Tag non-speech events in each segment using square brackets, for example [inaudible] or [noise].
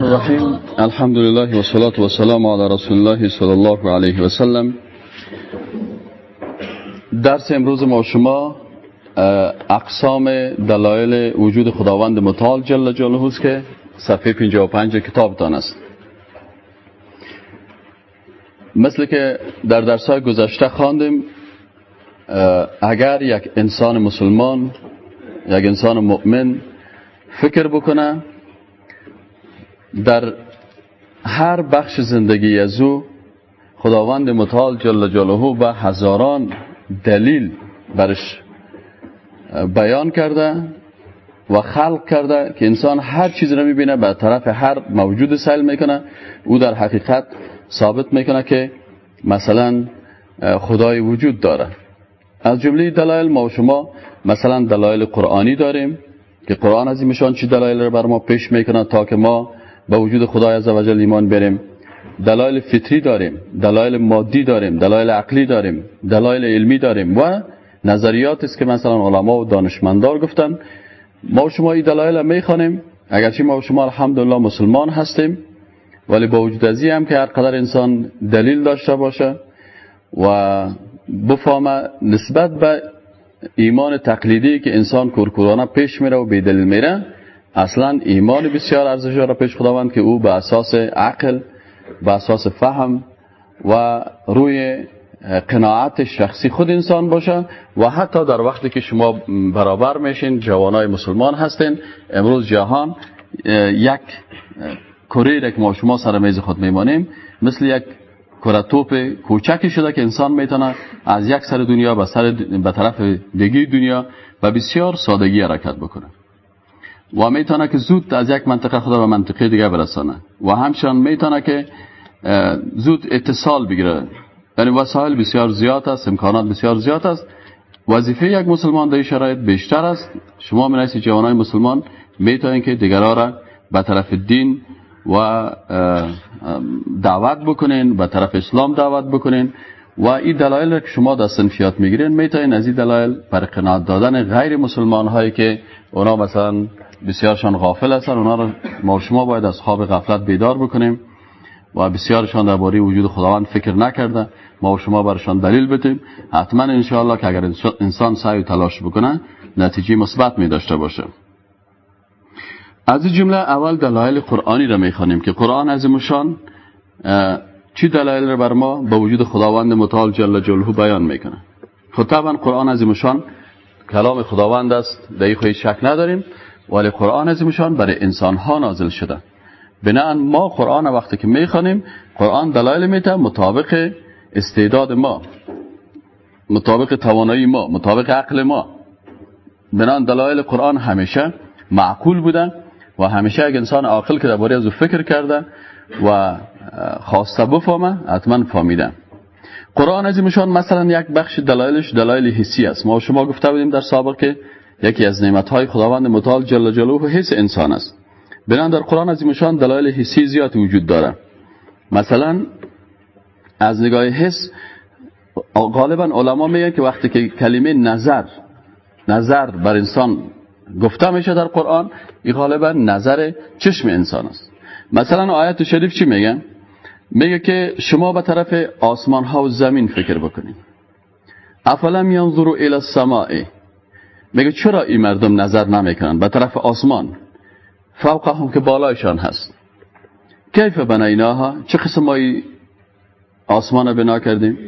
الرحیم الحمد لله و صلاة و سلام علی رسول الله صلی الله علیه و سلم درس امروز ما شما اقسام دلایل وجود خداوند متعال جل جلاله است که صفحه 55 کتابتان است. مثل که در درس های گذشته خواندیم اگر یک انسان مسلمان یک انسان مؤمن فکر بکنه در هر بخش زندگی از او خداوند متعال جل جلاله به هزاران دلیل برش بیان کرده و خلق کرده که انسان هر چیز رو می‌بینه به طرف هر موجود سیل می‌کنه. او در حقیقت ثابت می‌کنه که مثلا خدای وجود داره. از جمله دلایل ما و شما مثلا دلایل قرآنی داریم که قرآن از اینشان چی دلایل رو بر ما پیش می‌کنه تا که ما به وجود خدای عزوجل ایمان بریم. دلایل فطری داریم دلایل مادی داریم دلایل عقلی داریم دلایل علمی داریم و نظریات است که مثلا علما و دانشمندار گفتن. ما شما این دلایل می‌خوانیم. اگرچه ما شما الحمدلله مسلمان هستیم ولی با وجود از هم که هر قدر انسان دلیل داشته باشه و بفهمه نسبت به ایمان تقلیدی که انسان کورکورانه پیش میره و به دلیل میره اصلا ایمان بسیار ارزش را پیش خداوند که او به اساس عقل به اساس فهم و روی قناعت شخصی خود انسان باشه و حتی در وقتی که شما برابر میشین جوانای مسلمان هستین امروز جهان یک کره که ما شما سر میز خود میمانیم مثل یک کره توپ کوچکی شده که انسان می‌تونه از یک سر دنیا به سر به طرف دیگه دنیا و بسیار سادگی حرکت بکنه. و می‌تونه که زود از یک منطقه خدا به منطقه دیگه برسانه. و همچنان می‌تونه که زود اتصال بگیره. یعنی وسایل بسیار زیاد است امکانات بسیار زیاد است. وظیفه یک مسلمان در شرایط بیشتر است. شما من جوانای مسلمان می‌تونید که دیگران را به طرف دین و دعوت بکنین به طرف اسلام دعوت بکنین. و این دلایل که شما در سنفیات می‌گیرین می‌تونین از این دلایل بر قناعت دادن غیر مسلمان هایی که اونا مثلا بسیارشان غافل هستن. اونا رو ما شما باید از خواب غفلت بیدار بکنیم و بسیارشان درباره وجود خداوند فکر نکرده. ما و شما برشان دلیل بدیم. حتما انشاءالله که اگر انسان سعی و تلاش بکنه نتیجه مثبت می داشته باشه. از این جمله اول دلایل قرآنی را می‌خوانیم که قرآن از مشان چی دلایل را بر ما به وجود خداوند متعال جل جلاله بیان می‌کنه؟ خب طبعا قرآن از مشان کلام خداوند است. در شک نداریم. ولی قرآن از مشان برای انسان ها نازل شده. بناهن ما قرآن وقتی که می‌خوانیم قرآن دلایل میده مطابق استعداد ما مطابق توانایی ما مطابق عقل ما. بنان دلایل قرآن همیشه معقول بودن و همیشه اگه انسان عاقل که درباره از فکر کرده و خواسته بفهمه حتما فهمیده. قرآن از مثلا یک بخش دلایلش دلایل حسی است. ما شما گفته بودیم در سابق که یکی از نعمتهای خداوند متعال جل جلاله حس انسان است. بنان در قرآن از مشان دلایل حسی زیاد وجود داره مثلا از نگاه حس غالبا علما میگن که وقتی که کلمه نظر نظر بر انسان گفته میشه در قرآن این غالبا نظر چشم انسان است. مثلا آیت شریف چی میگه میگه که شما به طرف آسمان ها و زمین فکر بکنید. افلم ینظروا الى السماء؟ میگه چرا این مردم نظر نمی‌کنن؟ به طرف آسمان. فوقهم که بالایشان هست. کیف بنیناها چه قسم ما آسمان بنا کردیم؟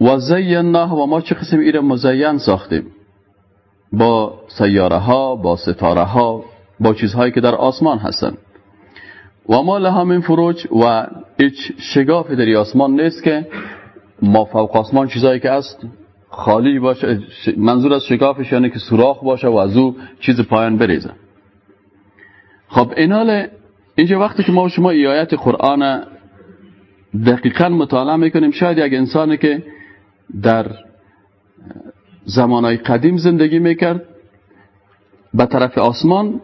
و زیناه و ما چه قسم ایره مزین ساختیم؟ با سیاره ها با ستاره ها با چیزهایی که در آسمان هستن. و ما لها من فروج و هیچ شگافی در آسمان نیست که ما فوق آسمان چیزهایی که است خالی باشه منظور از شگافش یعنی که سوراخ باشه و از او چیز پایان بریزه. خب اینال اینجا وقتی که ما شما آیت قرآن دقیقا مطالعه می‌کنیم شاید یک انسانی که در زمانهای قدیم زندگی می‌کرد به طرف آسمان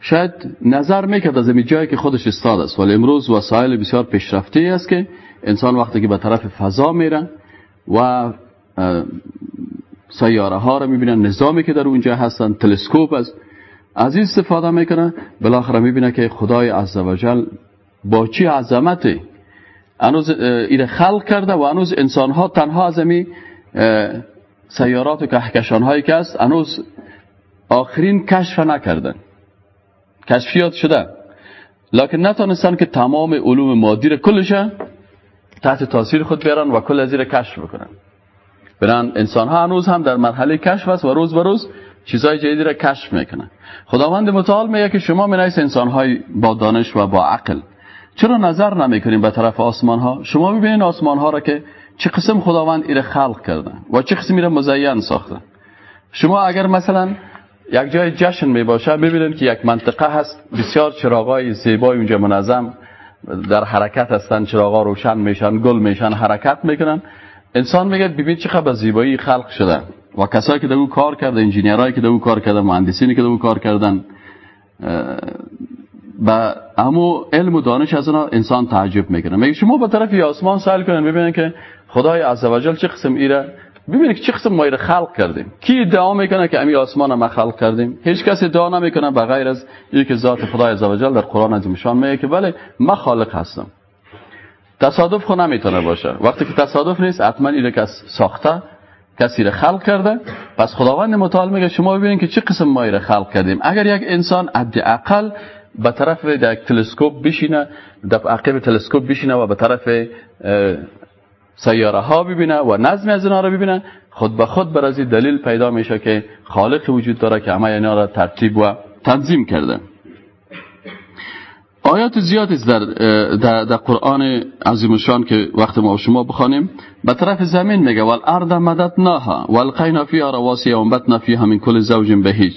شاید نظر می‌کرد از این جایی که خودش استاد است. ولی امروز وسایل بسیار پیشرفته است که انسان وقتی که به طرف فضا میره و سیاره ها رو می‌بینن نظامی که در اونجا هستن تلسکوپ است از این استفاده می‌کنه بالاخره می‌بینه که خدای عزوجل با چی عظمته هنوز این خلق کرده و هنوز انسان ها تنها از امی سیارات و کهکشان هایی که است هنوز آخرین کشف نکردن. کشفیات شده. لکن نتانستن که تمام علوم مادی را کلش تحت تاثیر خود بیارن و کل از کشف بکنن. برن انسان ها هنوز هم در مرحله کشف است و روز به روز چیزهای جدیدی را کشف می‌کنن. خداوند متعال میگه که شما منیس انسان های با دانش و با عقل. چرا نظر نمی‌کنیم به طرف آسمان ها شما ببینید آسمان ها را که چه قسم خداوند ایره خلق کردن و چه قسم ایره مزین ساختن. شما اگر مثلا یک جای جشن می باشه ببینید که یک منطقه هست بسیار چراغای زیبای اونجا منظم در حرکت هستن چراغا روشن میشن گل میشن حرکت می‌کنن. انسان میگه ببین چه خبر زیبایی خلق شده. و کسایی که دو کار کرده انجینیرایی که دو کار کردن مهندسینی که دو کار کردن و امو علم و دانش از اونا انسان تعجب می‌کنه. میگه شما به طرف آسمان سال کنن ببینن که خدای عزوجل چه قسم ایره؟ ببینید چه قسم ما خلق کردیم. کی ادعا می‌کنه که امی آسمان ما خلق کردیم؟ هیچ کس ادعا نمی‌کنه به غیر از یک ذات خدای عزوجل در قرآن عظیم شان میگه که بله ما خالق هستم. تصادف خو نمی‌تونه باشه. وقتی که تصادف نیست حتما اینو کس ساخته کسی را خلق کرده. پس خداوند متعال میگه شما ببینید که چه قسم ما را خلق کردیم. اگر یک انسان عبد عقل به طرف یک تلسکوپ بشینه در عقب تلسکوپ بشینه و به طرف سیاره ها ببینه و نظم از اینا رو ببینه خود به خود بر دلیل پیدا میشه که خالق وجود داره که همه اینا را ترتیب و تنظیم کرده. آیات زیادی در, در, در قرآن عظیم شان که وقت ما شما بخوانیم. به طرف زمین میگه والارض مددناها والقینا فیها رواسی و انبتنا فیها من کل زوج بهیج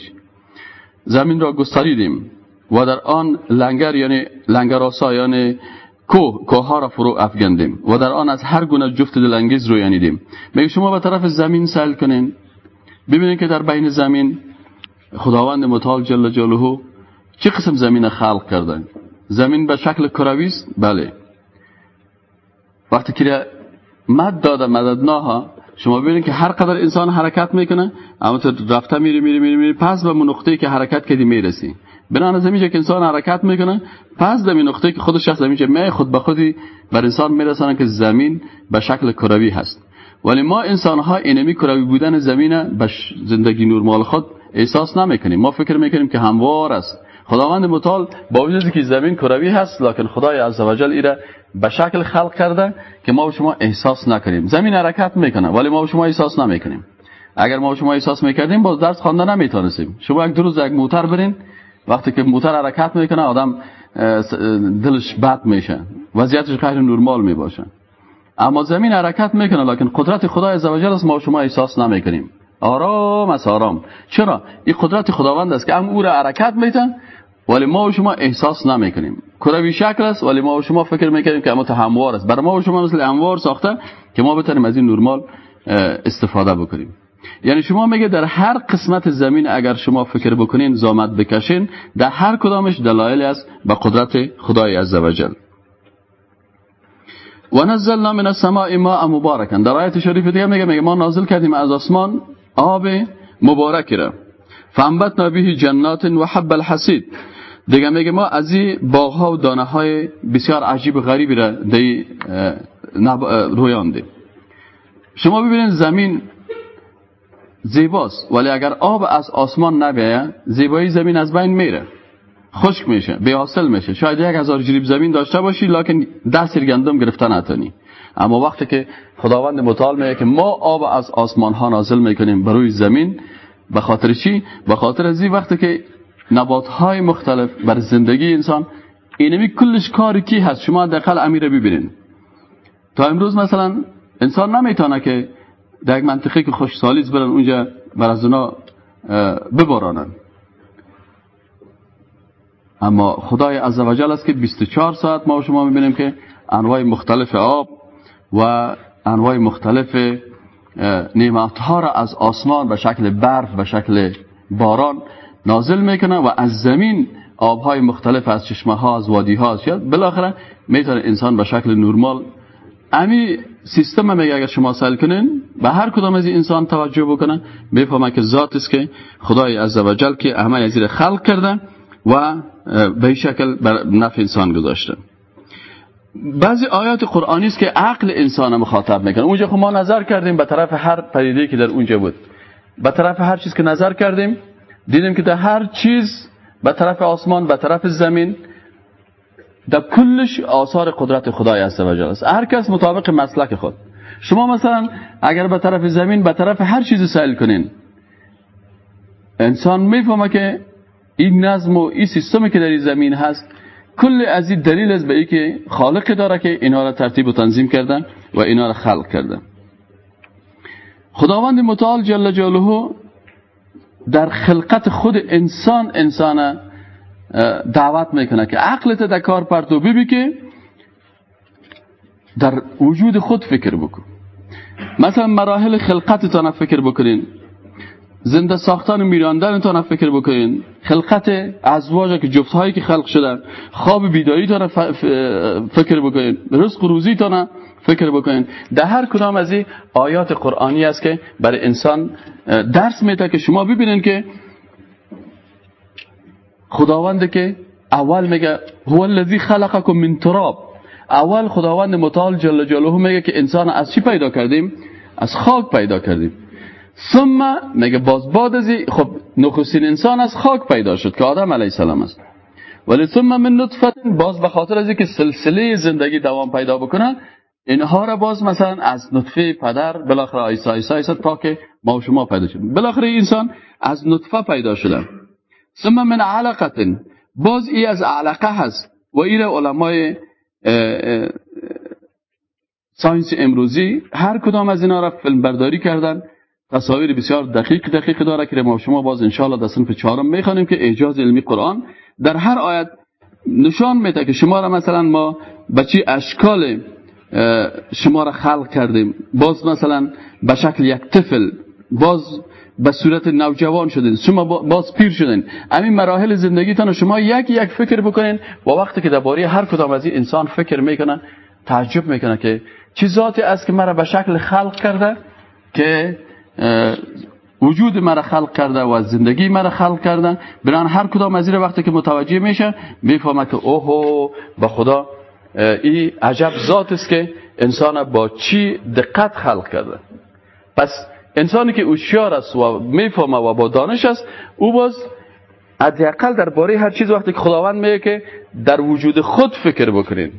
زمین را گستریدیم و در آن لنگر یعنی لنگراسا یعنی کوه کوه ها را فرو افگندیم و در آن از هر گونه جفت دلانگیز رویانیدیم. میگه شما به طرف زمین سیل کنین ببینید که در بین زمین خداوند متعال جل جلاله چه قسم زمین خلق کردن. زمین به شکل کروی است بله. وقتی که مد داده مددناها شما ببینید که هر قدر انسان حرکت می‌کنه اما تو رفته میری میری میری میری پس به نقطه‌ای که حرکت کردی می‌رسی. بنان از که انسان حرکت می‌کنه پس در نقطه که خودش هست زمین می خود به خودی بر انسان میرسانه که زمین به شکل کروی هست. ولی ما انسان ها اینمی کروی بودن زمین به زندگی نورمال خود احساس نمی‌کنیم. ما فکر می‌کنیم که هموار است. خداوند متعال با وجودی که زمین کروی هست لکن خدای عزوجل ایره به شکل خلق کرده که ما و شما احساس نکنیم. زمین حرکت می‌کنه ولی ما و شما احساس نمی‌کنیم. اگر ما و شما احساس می‌کردیم باز درس خواندن نمی‌تونستیم. شما یک روز یک موتر برین وقتی که موتر حرکت می‌کنه آدم دلش بد میشه. وضعیتش غیر نرمال می‌باشه. اما زمین حرکت می‌کنه لکن قدرت خدای عزوجل است ما شما احساس نمی‌کنیم. آرام است آرام. چرا؟ این قدرت خداوند است که هم او را حرکت میتن ولی ما و شما احساس نمی‌کنیم. کروی شکل است ولی ما و شما فکر می‌کنیم که اما هموار است. برای ما و شما مثل انوار ساخته که ما بتونیم از این نرمال استفاده بکنیم. یعنی شما میگه در هر قسمت زمین اگر شما فکر بکنین زامت بکشین در هر کدامش دلایل است به قدرت خدای عزوجل. و نزلنا من السماء ماء مبارکا. در آیت شریف دیگه میگه میگه ما نازل کردیم از آسمان آب مبارکی را. فانبتنا به جنات و حب الحسید دیگه میگه ما از این باغ ها و دانه های بسیار عجیب و غریبی را دی رویاندیم شما ببینید زمین زیباست ولی اگر آب از آسمان نبیه زیبایی زمین از بین میره. خشک میشه بی حاصل میشه. شاید یک هزار جریب زمین داشته باشی لکن ده سیر گندم گرفته نتونی. اما وقتی که خداوند متعال میگه که ما آب از آسمان ها نازل می‌کنیم بروی زمین به خاطر چی؟ به خاطر از این وقتی که نبات های مختلف بر زندگی انسان اینمی کلش کاری کی هست؟ شما دقل امیره ببینین. تا امروز مثلا انسان نمی‌تونه که در یک منطقه که خوش سالیز برن اونجا بر از اونا ببارانن. اما خدای عزوجل است که 24 ساعت ما و شما می‌بینیم که انواع مختلف آب و انواع مختلف نعمت ها را از آسمان به شکل برف به شکل باران نازل می‌کنه و از زمین آبهای مختلف از چشمه ها از وادی ها بالاخره می‌تونه انسان به شکل نرمال امی سیستم میگه اگر شما سل کنین به هر کدام از این انسان توجه بکنن بفهمه که ذات است که خدای عزوجل که همه از خلق کرده و به شکل بر نفع انسان گذاشته. بعضی آیات قرآنی است که عقل انسان مخاطب می‌کنه. اونجا خب ما نظر کردیم به طرف هر پدیده که در اونجا بود. به طرف هر چیز که نظر کردیم دیدیم که در هر چیز به طرف آسمان به طرف زمین در کلش آثار قدرت خدای عزوجل است. هر کس مطابق مسلک خود. شما مثلا اگر به طرف زمین به طرف هر چیز سیل کنین انسان می‌فهمه که این نظم و این سیستمی که در این زمین هست کل از این دلیل است به ای که خالق داره که اینا را ترتیب و تنظیم کردن و اینا را خلق کردن. خداوند متعال جل جلاله در خلقت خود انسان انسان دعوت می‌کنه که عقلت در کار پرتو ببی که در وجود خود فکر بکن. مثلا مراحل خلقتتان فکر بکنین. زنده ساختن و میراندن تا فکر بکنین. خلقت ازواج که جفت هایی که خلق شدن. خواب بیداری تا فکر بکنین. رزق و روزی تا فکر بکنین در هر کدام از این آیات قرآنی است که برای انسان درس میده که شما ببینین که خداوند که اول میگه هو الذی خلقکم من تراب. اول خداوند متعال جل جلاله میگه که انسان از چی پیدا کردیم؟ از خاک پیدا کردیم. ثم میگه باز بعد از خب نخستین انسان از خاک پیدا شد که آدم علیه السلام است. ولی ثم من نطفه باز به خاطر از که سلسله زندگی دوام پیدا بکنه اینها را باز مثلا از نطفه پدر بالاخره ایسا ایسا ایسا تا که ما و شما پیدا شد بالاخره انسان از نطفه پیدا شده. ثم من علقه باز ای از علقه هست و این علمای ساینس امروزی هر کدام از اینا را فیلم برداری کردن. تصاویر بسیار دقیق دقیق داره که ما شما باز انشاءالله در صنف چهارم می‌خوانیم که اعجاز علمی قرآن در هر آیت نشان میده که شما را مثلا ما به چی اشکال شما را خلق کردیم. باز مثلا به شکل یک طفل باز به صورت نوجوان شدین. شما باز پیر شدین. همین مراحل زندگیتان شما یک یک فکر بکنین. و وقتی که درباره هر کدام از این انسان فکر می‌کنن تعجب می‌کنن که چی ذاتی است که مرا به شکل خلق کرده که وجود مرا خلق کرده و زندگی مرا خلق کرده بران هر کدام از این وقتی که متوجه میشه می‌فهمه که اوهو با خدا این عجب ذات است که انسان با چی دقت خلق کرده. پس انسانی که اوشیار است و می‌فهمه و با دانش است او باز حداقل درباره هر چیز وقتی که خداوند میگه که در وجود خود فکر بکنین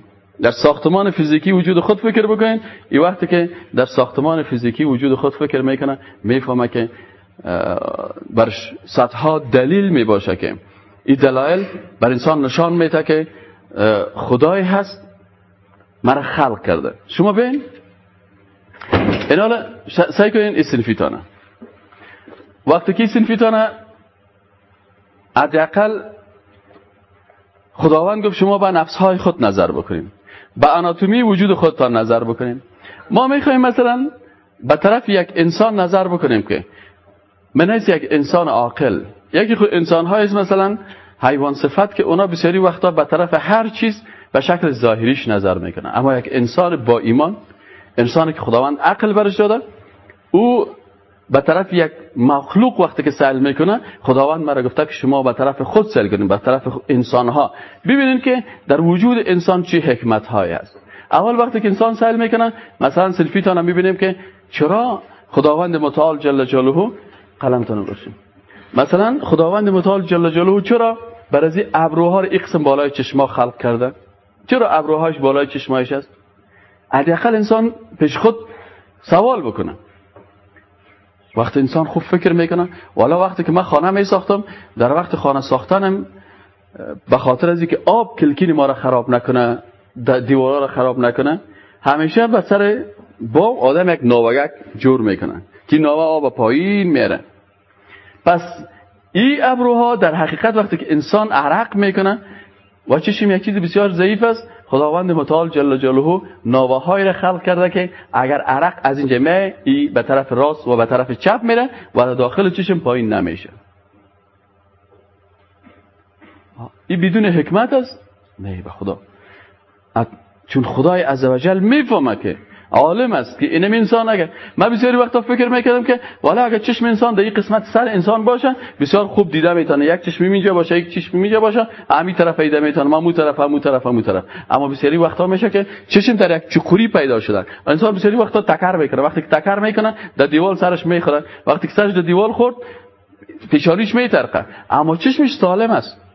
در ساختمان فیزیکی وجود خود فکر بکنین این وقتی که در ساختمان فیزیکی وجود خود فکر می‌کنه می‌فهمه که بر صدها دلیل می باشه که این دلایل بر انسان نشان میده که خدای هست مرا خلق کرده. شما بین. این حالا سعی کنین این سنفیتانه. وقتی که سنفیتانه حداقل خداوند گفت شما به نفسهای خود نظر بکنین. به آناتومی وجود خودتان نظر بکنین. ما می‌خوایم مثلا به طرف یک انسان نظر بکنیم که من از یک انسان عاقل یکی خود انسان های مثلا حیوان صفت که اونا بسیاری وقتا به طرف هر چیز به شکل ظاهریش نظر می‌کنه. اما یک انسان با ایمان انسانی که خداوند عقل برش داده او به طرف یک مخلوق وقتی که سل می‌کنه خداوند مرا گفته که شما به طرف خود سل کنید به طرف انسان ها ببینید که در وجود انسان چه حکمت های است. اول وقتی که انسان سل می‌کنه مثلا سلفیتان هم می‌بینیم که چرا خداوند متعال جل جلاله قلمتون باشیم مثلا خداوند متعال جل جلاله چرا بر از ابروها رو اقسم بالای چشما خلق کرده؟ چرا ابروهاش بالای چشمایش است؟ حداقل انسان پیش خود سوال بکنه. وقتی انسان خوب فکر می‌کنه. والا وقتی که من خانه می ساختم در وقت خانه ساختنم به خاطر از اینکه آب کلکین ما را خراب نکنه دیوارا را خراب نکنه همیشه به سر با آدم یک ناوگک جور می‌کنه که ناوه آب پایین میره. پس این ابروها در حقیقت وقتی که انسان عرق می‌کنه و چشم یک چیز بسیار ضعیف است. خداوند متعال جل جلاله ناوهایی را خلق کرده که اگر عرق از اینجا می ای به طرف راست و به طرف چپ میره و داخل چشم پایین نمیشه. این بدون حکمت است. نه به خدا. چون خدای عزوجل می‌فهمه که عالم است که اینم انسان اگر. من بسیاری وقتا فکر می‌کردم که والا اگر چشم انسان در این قسمت سر انسان باشه بسیار خوب دیده می‌تونه. یک چشم اینجا باشه یک چشم اینجا باشه همین طرف پیدا می‌تونه. ما مو طرف هم طرف هم طرف. اما بسیاری وقتا میشه که چشم در یک چخوری پیدا شده. انسان بسیاری وقتا تکر می‌کنه. وقتی که تکر می‌کنه در دیوال سرش می‌خوره. وقتی که سرش در دیوال خورد فشاریش میترقه. اما چشمش سالم است.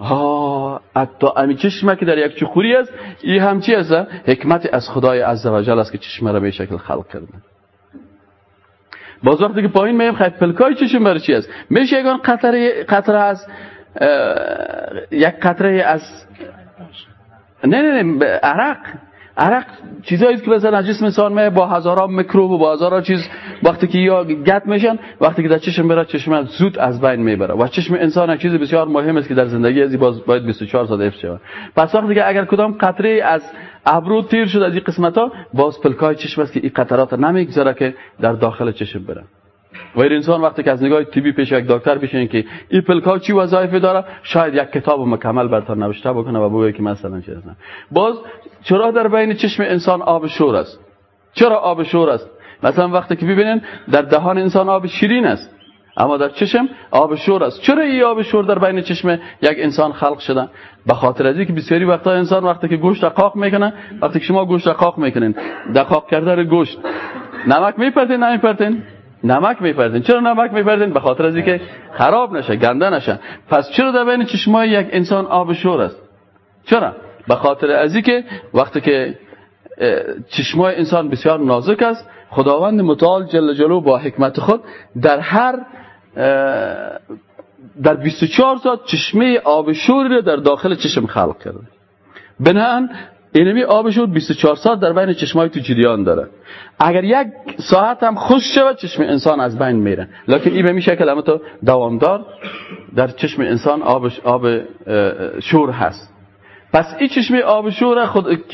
ها حتی امی چشمه که در یک چخوری است این هم چی است؟ حکمت از خدای عزوجل است که چشمه را به شکل خلق کرده باز وقتی که پایین میم خیلی پلکای چشم برای چی است؟ میشه یکان قطره قطره از یک قطره از نه نه نه عرق. عرق چیزایی که مثلا از جسم انسان با هزاران میکروب و با هزاران چیز وقتی که یا گت میشن وقتی که در چشم بره چشم زود از بین می‌بره و چشم انسان یک چیز بسیار مهم است که در زندگی ازی باز باید 24 ساعت حفظ شود. پس وقتی که اگر کدام قطره از ابرو تیر شد از این قسمت ها باز پلکای چشم است که این قطرات نمی‌گذاره که در داخل چشم بره و این انسان وقتی که از نگاه تیبی پیش یک دکتر بشین که این پلکا چی وظایفی داره؟ شاید یک کتاب مکمل برتر نوشته بکنه و بگه که مثلا چه باز چرا در بین چشم انسان آب شور است؟ چرا آب شور است؟ مثلا وقتی که ببینین در دهان انسان آب شیرین است اما در چشم آب شور است. چرا این آب شور در بین چشم یک انسان خلق شده؟ به خاطر از که بسیاری وقتا انسان وقتی که گوشت قاق می‌کنه وقتی که شما گوشت قاق می‌کنین دقاق کرده گوشت نمک میپرتین نمیپرتین؟ نمک میپردین چرا نمک میپردین به خاطر از اینکه خراب نشه گنده نشه. پس چرا در بین چشمای یک انسان آب شور است؟ چرا؟ به خاطر از اینکه وقتی که چشمای انسان بسیار نازک است خداوند متعال جل جلو با حکمت خود در هر در 24 ساعت چشمه آب شوری را در داخل چشم خلق کرده. بنابراین اینمی آبشون 24 ساعت در بین چشمای تو جریان داره. اگر یک ساعت هم خوش شود چشم انسان از بین میره. لکن این به شکل اما تو دوامدار در چشم انسان آب, آب شور هست. پس این چشم آب شور خود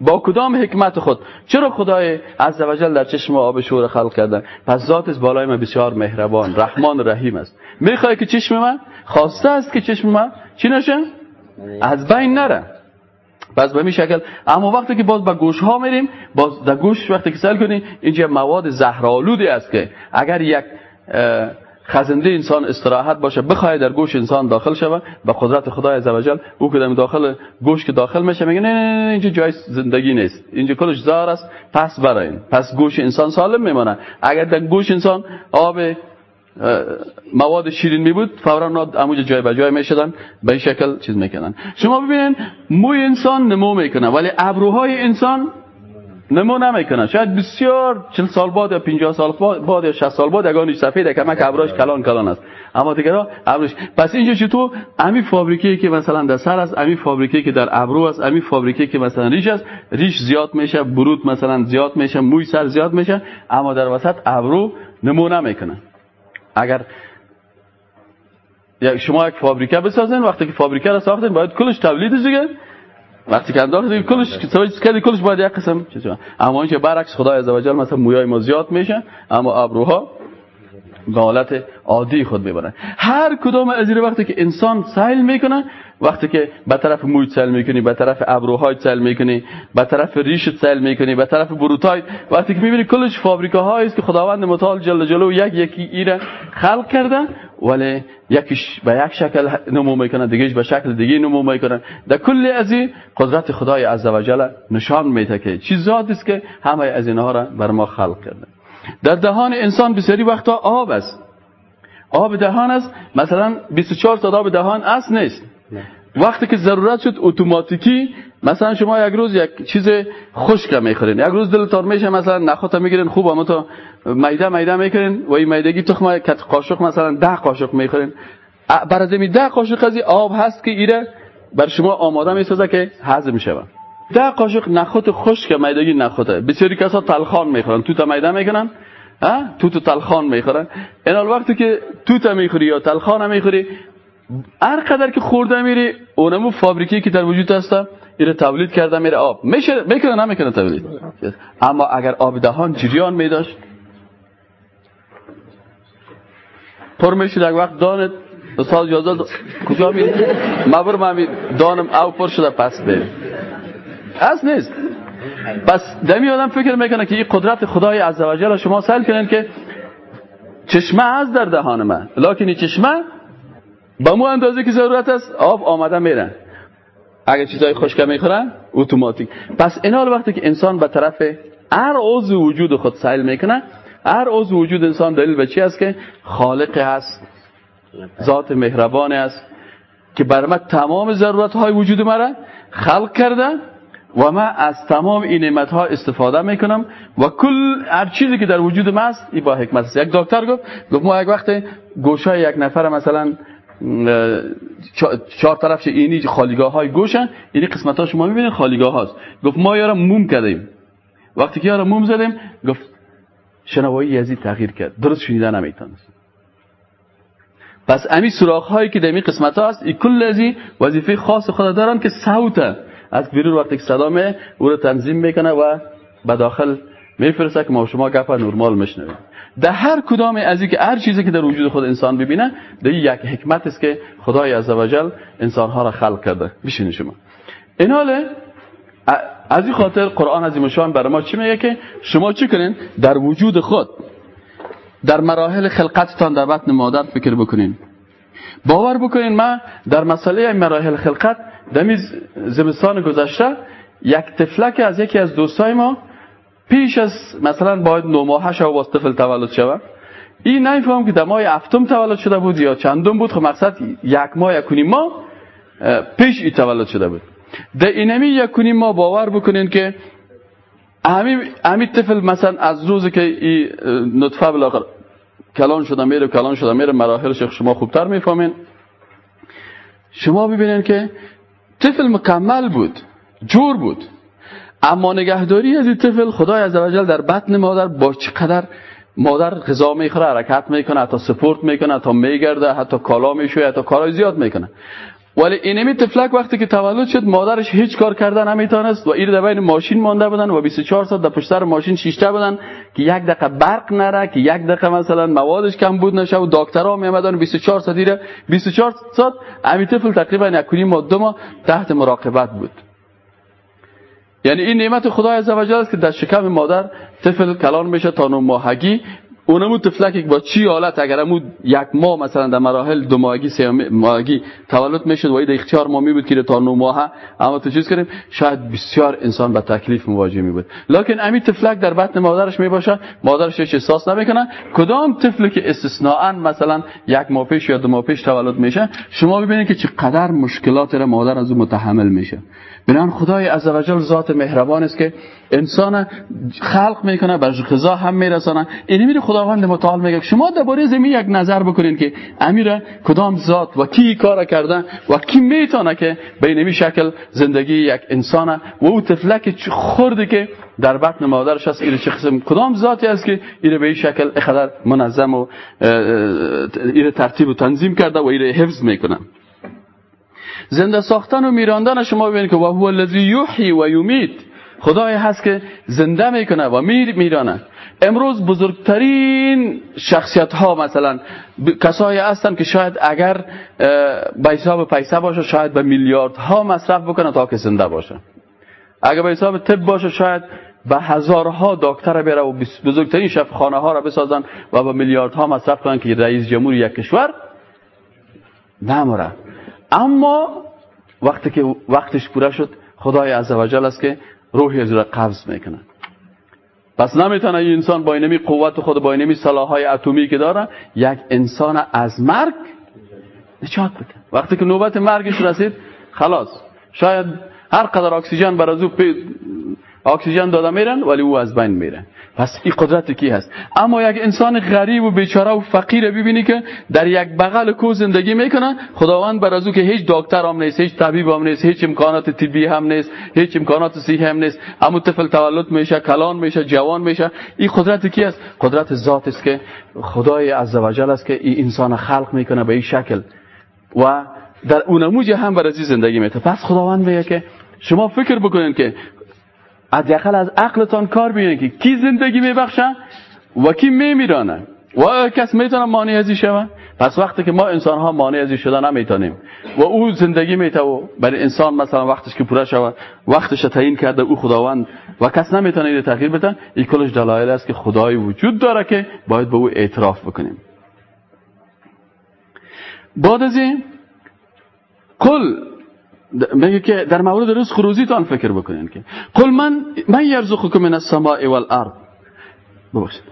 با کدام حکمت خود؟ چرا خدای عزوجل در چشم آب شور خلق کرده؟ پس ذات از بالای من بسیار مهربان رحمان رحیم است. می‌خوای که چشم من خواسته است که چشم من چی نشه. از بین نره. پس به شکل. اما وقتی که باز به گوش ها میریم باز در گوش وقتی که سل کنیم اینجا مواد زهرآلودی است که اگر یک خزنده انسان استراحت باشه بخواد در گوش انسان داخل شود به قدرت خدای عزوجل او که داخل گوش که داخل میشه میگه نه نه نه اینجا جای زندگی نیست. اینجا کلش زار است پس براین پس گوش انسان سالم میمونه. اگر در گوش انسان آب مواد شیرین می بود فورا اموج جای به جای می‌شدن به این شکل چیز می‌کنن شما ببینید موی انسان نمو می‌کنه ولی ابروهای انسان نمو نمی‌کنه شاید بسیار 40 سال بعد یا 50 سال بعد یا 60 سال بعد یگانش سفید کمک ابروش کلان کلان است اما دیگه ابروش پس اینجا چطور امی فابریکی که مثلا در سر است امی فابریکی که در ابرو است امی فابریکی که مثلا ریش است ریش زیاد میشه برود مثلا زیاد میشه موی سر زیاد میشه اما در وسط ابرو نمو نمی‌کنه اگر شما یک فابریکه بسازین وقتی که فابریکه را ساختین باید کلش تولید دیگه وقتی که انداخت دیگه کلش کلی کلش باید یک قسم اما اینکه برعکس خدای عزوجل مثلا مویای ما زیاد میشه اما ابروها به حالت عادی خود می‌برن هر کدام از این وقتی که انسان سیل می‌کنه وقتی که به طرف موی سیل می‌کنی به طرف ابروهای سیل می‌کنی به طرف ریشت سیل می‌کنی به طرف بروتای وقتی که می‌بینی کلش فابریکه است که خداوند متعال جل جلو یک یکی ایره خلق کرده ولی یکیش به یک شکل نمو می‌کنه دیگهش به شکل دیگه نمو می‌کنه. در کل از این قدرت خدای عزوجل نشان میده که چیزات است که همه از اینها را بر ما خلق کرده. در دهان انسان بسیاری وقتا آب است. آب دهان است. مثلا 24 ساعت آب دهان است نیست. وقتی که ضرورت شد اتوماتیکی مثلا شما یک روز یک چیز خشک می‌خورین. یک روز دلتان میشه مثلا نخوت می‌گیرین خوب اما تو میده میده می‌کنین. و این میدگی تخم کت قاشق مثلا ده قاشق می‌خورین. بر از ده قاشق از آب هست که ایره بر شما آماده می‌سازه که هضم شود. ده قاشق نخوت خشک میدگی نخوته. بسیاری کسا تلخان می‌خورن. تو تا میده می‌کنن. تو تو تلخان می‌خورن این وقتی که تو می‌خوری یا تلخان می‌خوری هر قدر که خورده میری اونمو فابریکی که در وجود هسته ایره تولید کرده میره آب. میشه می‌کنه نمی‌کنه تولید. اما اگر آب دهان جریان میداشت پر می‌شد یک وقت دانت استاد اجازه کجا می مبر من دانم او پر شده پس بریم اصل نیست. پس دمی آدم فکر می‌کنه که این قدرت خدای عزوجل شما سهل کنین که چشمه از در دهان من. لکن این چشمه با مو اندازه که ضرورت است آب آمده میرن اگر چیزای خشک می‌خورن اتوماتیک. پس اینا وقتی که انسان به طرف هر عضو وجود خود سیل می‌کنه هر عضو وجود انسان دلیل به چی است که خالق هست ذات مهربان است که بر تمام ضرورت های وجود مرا خلق کرده. و من از تمام این نعمت ها استفاده می‌کنم و کل هر چیزی که در وجود من است این با حکمت است. یک دکتر گفت گفت ما یک وقت گوشه یک نفر مثلا چهار طرف اینی خالیگاه های گوشن اینی قسمت ها شما می‌بینید خالیگاه هاست گفت ما یارم موم کردیم. وقتی که یارم موم زدیم گفت شنوایی یزید تغییر کرد. درست شنیدن نمی‌تونست. پس امی سراخ هایی که در این قسمت ها هست این کل ازی وظیفه خاص خود دارن که صوت از بیرون وقتی که صدا او رو تنظیم می‌کنه و به داخل میفرسته که ما شما گپ نرمال میشنویم. در هر کدام از که هر چیزی که در وجود خود انسان ببینه در یک حکمت است که خدای عزوجل انسان ها را خلق کرده. بشین شما. این حاله از این خاطر قرآن عظیم شان برای ما چی میگه که شما چی کنین؟ در وجود خود در مراحل خلقتتان در بطن مادر فکر بکنین. باور بکنین ما در مسئله مراحل خلقت دمی زمستان گذشته یک تفلک از یکی از دوستای ما پیش از مثلا باید نو ماهه شو باز طفل تولد شود. این نمیفهم که در ماه هفتم تولد شده بود یا چندم بود خب مقصد یک ماه یکونی ما پیش ای تولد شده بود. در اینمی یکونی ما باور بکنین که همین طفل مثلا از روزی که این نطفه بالاخره کلان شده میره کلان شده میره مراحلش شما خوبتر می‌فهمین. شما ببینین که طفل مکمل بود جور بود. اما نگهداری از این طفل خدای عزوجل در بطن مادر با چقدر مادر غذا می‌خوره حرکت می‌کنه حتی سپورت می‌کنه حتی میگرده حتی کالا می‌شوه حتی کارای زیاد می‌کنه. ولی اینمی تفلک وقتی که تولد شد مادرش هیچ کار کرده نمی‌تونست و این در بین ماشین مانده بودن و 24 ساعت در پشت ماشین شیشته بودن که یک دقیقه برق نره که یک دقیقه مثلا موادش کم بود نشه و دکترها می و 24 ساعت دیره 24 ساعت امی طفل تقریبا یک کنیم و دو ماه تحت مراقبت بود. یعنی این نعمت خدای عزوجل است که در شکم مادر طفل کلان میشه تا نو ماهگی. اونمو تفلک با چی حالت؟ اگر امو یک ماه مثلا در مراحل دو ماهگی سه ماهگی تولد می‌شد و این اختیار ما می بود که تا نو ماه اما تو چیز کردیم؟ شاید بسیار انسان به تکلیف مواجه می بود. لکن امی تفلک در بطن مادرش می باشه مادرش هیچ احساس نمی‌کنه. کدام طفل که استثناء مثلا یک ماه پیش یا دو ماه پیش تولد میشه؟ شما ببینید که چقدر مشکلات را مادر از او متحمل میشه. بنان خدای عزوجل ذات مهربان است که انسان خلق می‌کنه بر غذا هم میرسانه. این میره خداوند متعال میگه شما درباره زمین یک نظر بکنین که امیر کدام ذات و کی کار کرده و کی می‌تونه که به این شکل زندگی یک انسان و او طفلک خورده که در بطن مادرش هست این چه قسم کدام ذاتی است که این به این شکل اخدر منظم و این ترتیب و تنظیم کرده و این حفظ می‌کنه. زنده ساختن و میراندن شما ببینید که و هو الذی یحیی و یمیت. خدای هست که زنده می‌کنه و میر میرانه امروز بزرگترین شخصیت ها مثلا کسایی هستن که شاید اگر به حساب پیسه باشه شاید به میلیارد ها مصرف بکنه تا که زنده باشه. اگر به حساب طب باشه شاید به هزارها دکتر بره و بزرگترین شفخانه ها را بسازن و به میلیاردها مصرف کنن که رئیس جمهور یک کشور نمره اما وقتی که وقتش پوره شد خدای عزوجل است که روحی از را قبض می‌کنه پس نمی‌تونه این انسان با اینمی قوت خود با اینمی سلاحهای اتمی که داره یک انسان از مرگ نجات بده. وقتی که نوبت مرگش رسید خلاص. شاید هر قدر اکسیژن بر از او اکسیژن داده میرن ولی او از بین میره. پس این قدرت کی هست؟ اما یک انسان غریب و بیچاره و فقیر ببینی که در یک بغل کو زندگی می‌کنه خداوند بر از او که هیچ دکتر هم نیست هیچ طبیب هم نیست هیچ امکانات طبی هم نیست هیچ امکانات صحی هم نیست. اما طفل تولد میشه کلان میشه جوان میشه. این قدرت کی است قدرت ذات است که خدای عزوجل است که این انسان خلق می‌کنه به این شکل. و در اونموج هم بر از زندگی میته پس خداوند میگه که شما فکر بکنید که حداقل از عقلتان کار بینه که کی زندگی میبخشه و کی میمیرانه. و کس می‌تونه مانع ازی شوه پس وقتی که ما انسان ها مانع از شدن نمی‌تونیم. و او زندگی میته و برای انسان مثلا وقتش که پوره شود وقتش تعیین کرده او خداوند و کس نمی‌تونه این تغییر بده این کلش دلایل است که خدای وجود داره که باید به او اعتراف بکنیم. بعد از این کل میگه که در مورد رزق روزی تان فکر بکنین که. قل من من یرزقکم من السماء والارض. ببخشید.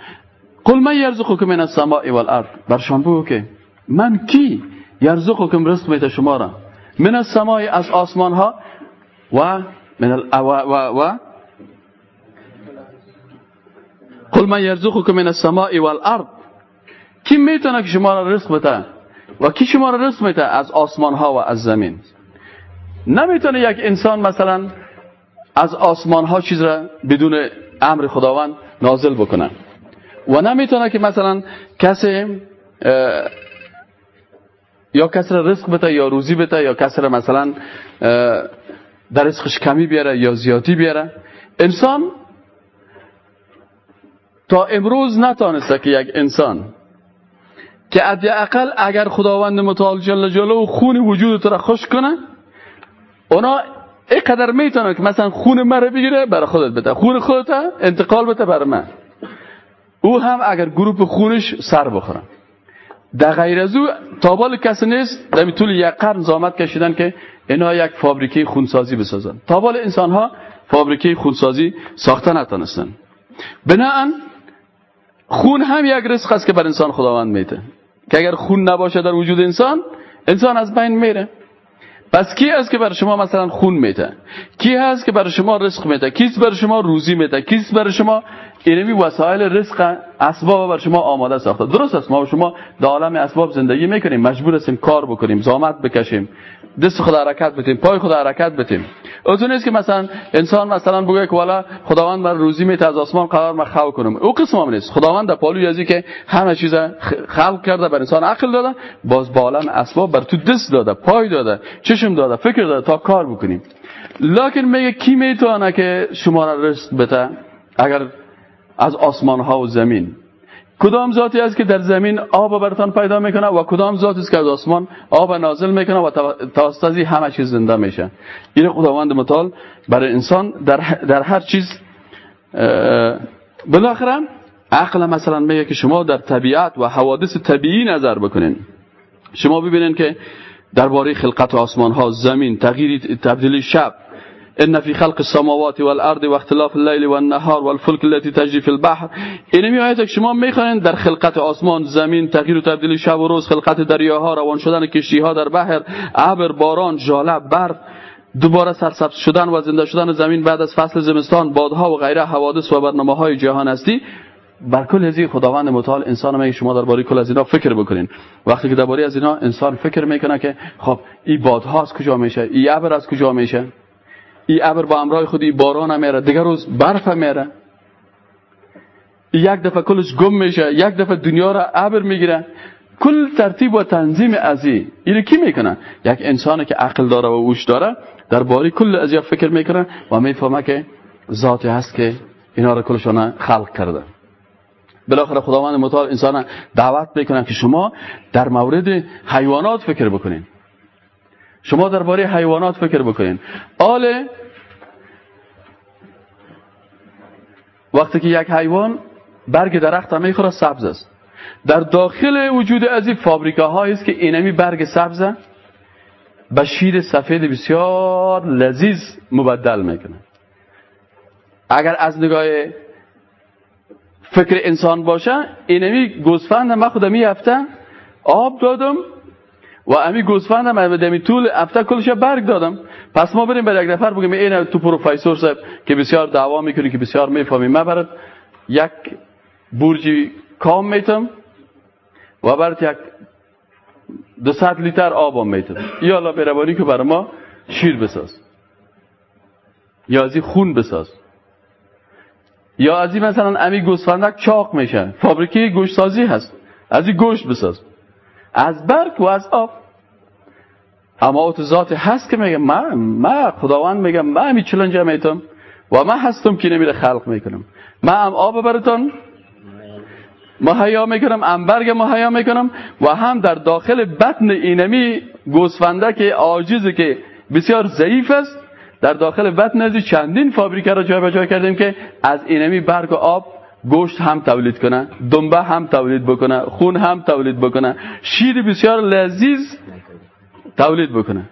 قل من یرزقکم من السماء والارض. برشان بگو که من کی یرزقکم رزق میته شما را؟ من السماء از آسمان ها و من ال و, و, و قل من یرزقکم من السماء والارض. کی می‌تونه که شما را رزق بده؟ و کی شما را رزق میته از آسمان ها و از زمین. نمی‌تونه یک انسان مثلا از آسمان ها چیز را بدون امر خداوند نازل بکنه. و نمی‌تونه که مثلا کسی یا کسی را رزق بده یا روزی بده یا کسی را مثلا در رزقش کمی بیاره یا زیادی بیاره. انسان تا امروز نتانسته که یک انسان که اقل اگر خداوند متعال جل جلاله خون وجود تو را خوش کنه اونا اینقدر می‌تونه که مثلا خون مرا بگیره برای خودت بده. خون خودت انتقال بده برای من. او هم اگر گروپ خونش سر بخوره. در غیر از او تابال کسی نیست در طول یک قرن زامت کشیدن که اینا یک فابریکه خونسازی بسازن. تابال انسان ها فابریکه خونسازی ساخته نتانستن بناهن خون هم یک رزق است که بر انسان خداوند میده. که اگر خون نباشه در وجود انسان انسان از بین میره. پس کی است که برای شما مثلا خون میده؟ کی هست که برای شما رزق میده؟ کیست برای شما روزی میده؟ کیست برای شما اینمی وسایل رزق اسباب بر شما آماده ساخته؟ درست است ما شما در عالم اسباب زندگی می‌کنیم مجبور هستیم کار بکنیم زامت بکشیم دست خدا حرکت بتیم پای خدا حرکت بتیم از نیست که مثلا انسان مثلا بگه که والا خداوند من روزی میته از آسمان قرار من خلق کنم. او قسم هم نیست. خداوند در پالوی ازی که همه چیز خلق کرده بر انسان عقل داده باز با عالم اسباب بر تو دست داده پای داده چشم داده فکر داده تا کار بکنیم لکن میگه کی می‌تونه که شما را رزق بده؟ اگر از آسمان ها و زمین. کدام ذاتی است که در زمین آب برتان پیدا می‌کنه و کدام ذاتی است که از آسمان آب نازل می‌کنه و توسط همه چیز زنده میشه؟ این خداوند متعال برای انسان در, در هر چیز بالاخره عقل مثلا میگه که شما در طبیعت و حوادث طبیعی نظر بکنین. شما ببینین که درباره خلقت آسمان ها زمین تغییر تبدیلی شب ان في خلق السماوات والارض واختلاف الليل والنهار والفلك التي تجري في البحر. اینمی آیت که شما می‌خواین در خلقت آسمان زمین تغییر و تبدیل شب و روز خلقت دریاها روان شدن کشتی ها در بحر ابر باران ژاله برف دوباره سرسبز شدن و زنده شدن زمین بعد از فصل زمستان بادها و غیره حوادث و برنامه های جهان هستی. بر کل هزی خداوند متعال انسان میگه شما درباره کل از اینا فکر بکنین. وقتی که درباره از اینا انسان فکر می‌کنه که خب این بادها از کجا میشه؟ این ابر از کجا میشه؟ این ابر با امرای خودی باران میره دیگر روز برف میره. یک دفعه کلش گم میشه یک دفعه دنیا را ابر می‌گیره. کل ترتیب و تنظیم ازی اینو کی می‌کنه؟ یک انسانی که عقل داره و اوش داره در باری کل ازی فکر می‌کنه و می‌فهمه که ذاتی هست که اینا را کلشان خلق کرده. بالاخره خداوند متعال انسان دعوت می‌کنه که شما در مورد حیوانات فکر بکنین. شما درباره حیوانات فکر بکنین. آل وقتی که یک حیوان برگ درخت هم می‌خوره سبز است. در داخل وجود از این فابریکه است که اینمی برگ سبز به شیر سفید بسیار لذیذ مبدل می‌کنه اگر از نگاه فکر انسان باشه اینمی گوسفند من خودم هفته آب دادم و امی گوسفند هم دمی طول هفته کلش برگ دادم. پس ما بریم به یک نفر بگیم این تو پروفیسور صاحب که بسیار دعوا می‌کنی که بسیار می‌فهمی. ما برات یک برجی کام میتم و برات یک دو ست لیتر آب میتم. یا الله بربانی که برای ما شیر بساز. یا از خون بساز. یا از این مثلا امی گوسفندک چاق میشه فابریکه گوشت سازی هست. از این گوشت بساز. از برگ و از آب. اما اوت ذات هست که میگه من من خداوند میگه من همی چلنجه میتم و من هستم که نمیره خلق می‌کنم. من هم آب براتون مهیا می‌کنم انبرگ مهیا می‌کنم و هم در داخل بطن اینمی گوسفنده که عاجزه که بسیار ضعیف است در داخل بطن از چندین فابریکه را جای جای کردیم که از اینمی برگ و آب گوشت هم تولید کنه دنبه هم تولید بکنه خون هم تولید بکنه شیر بسیار لذیذ تولید بکنه.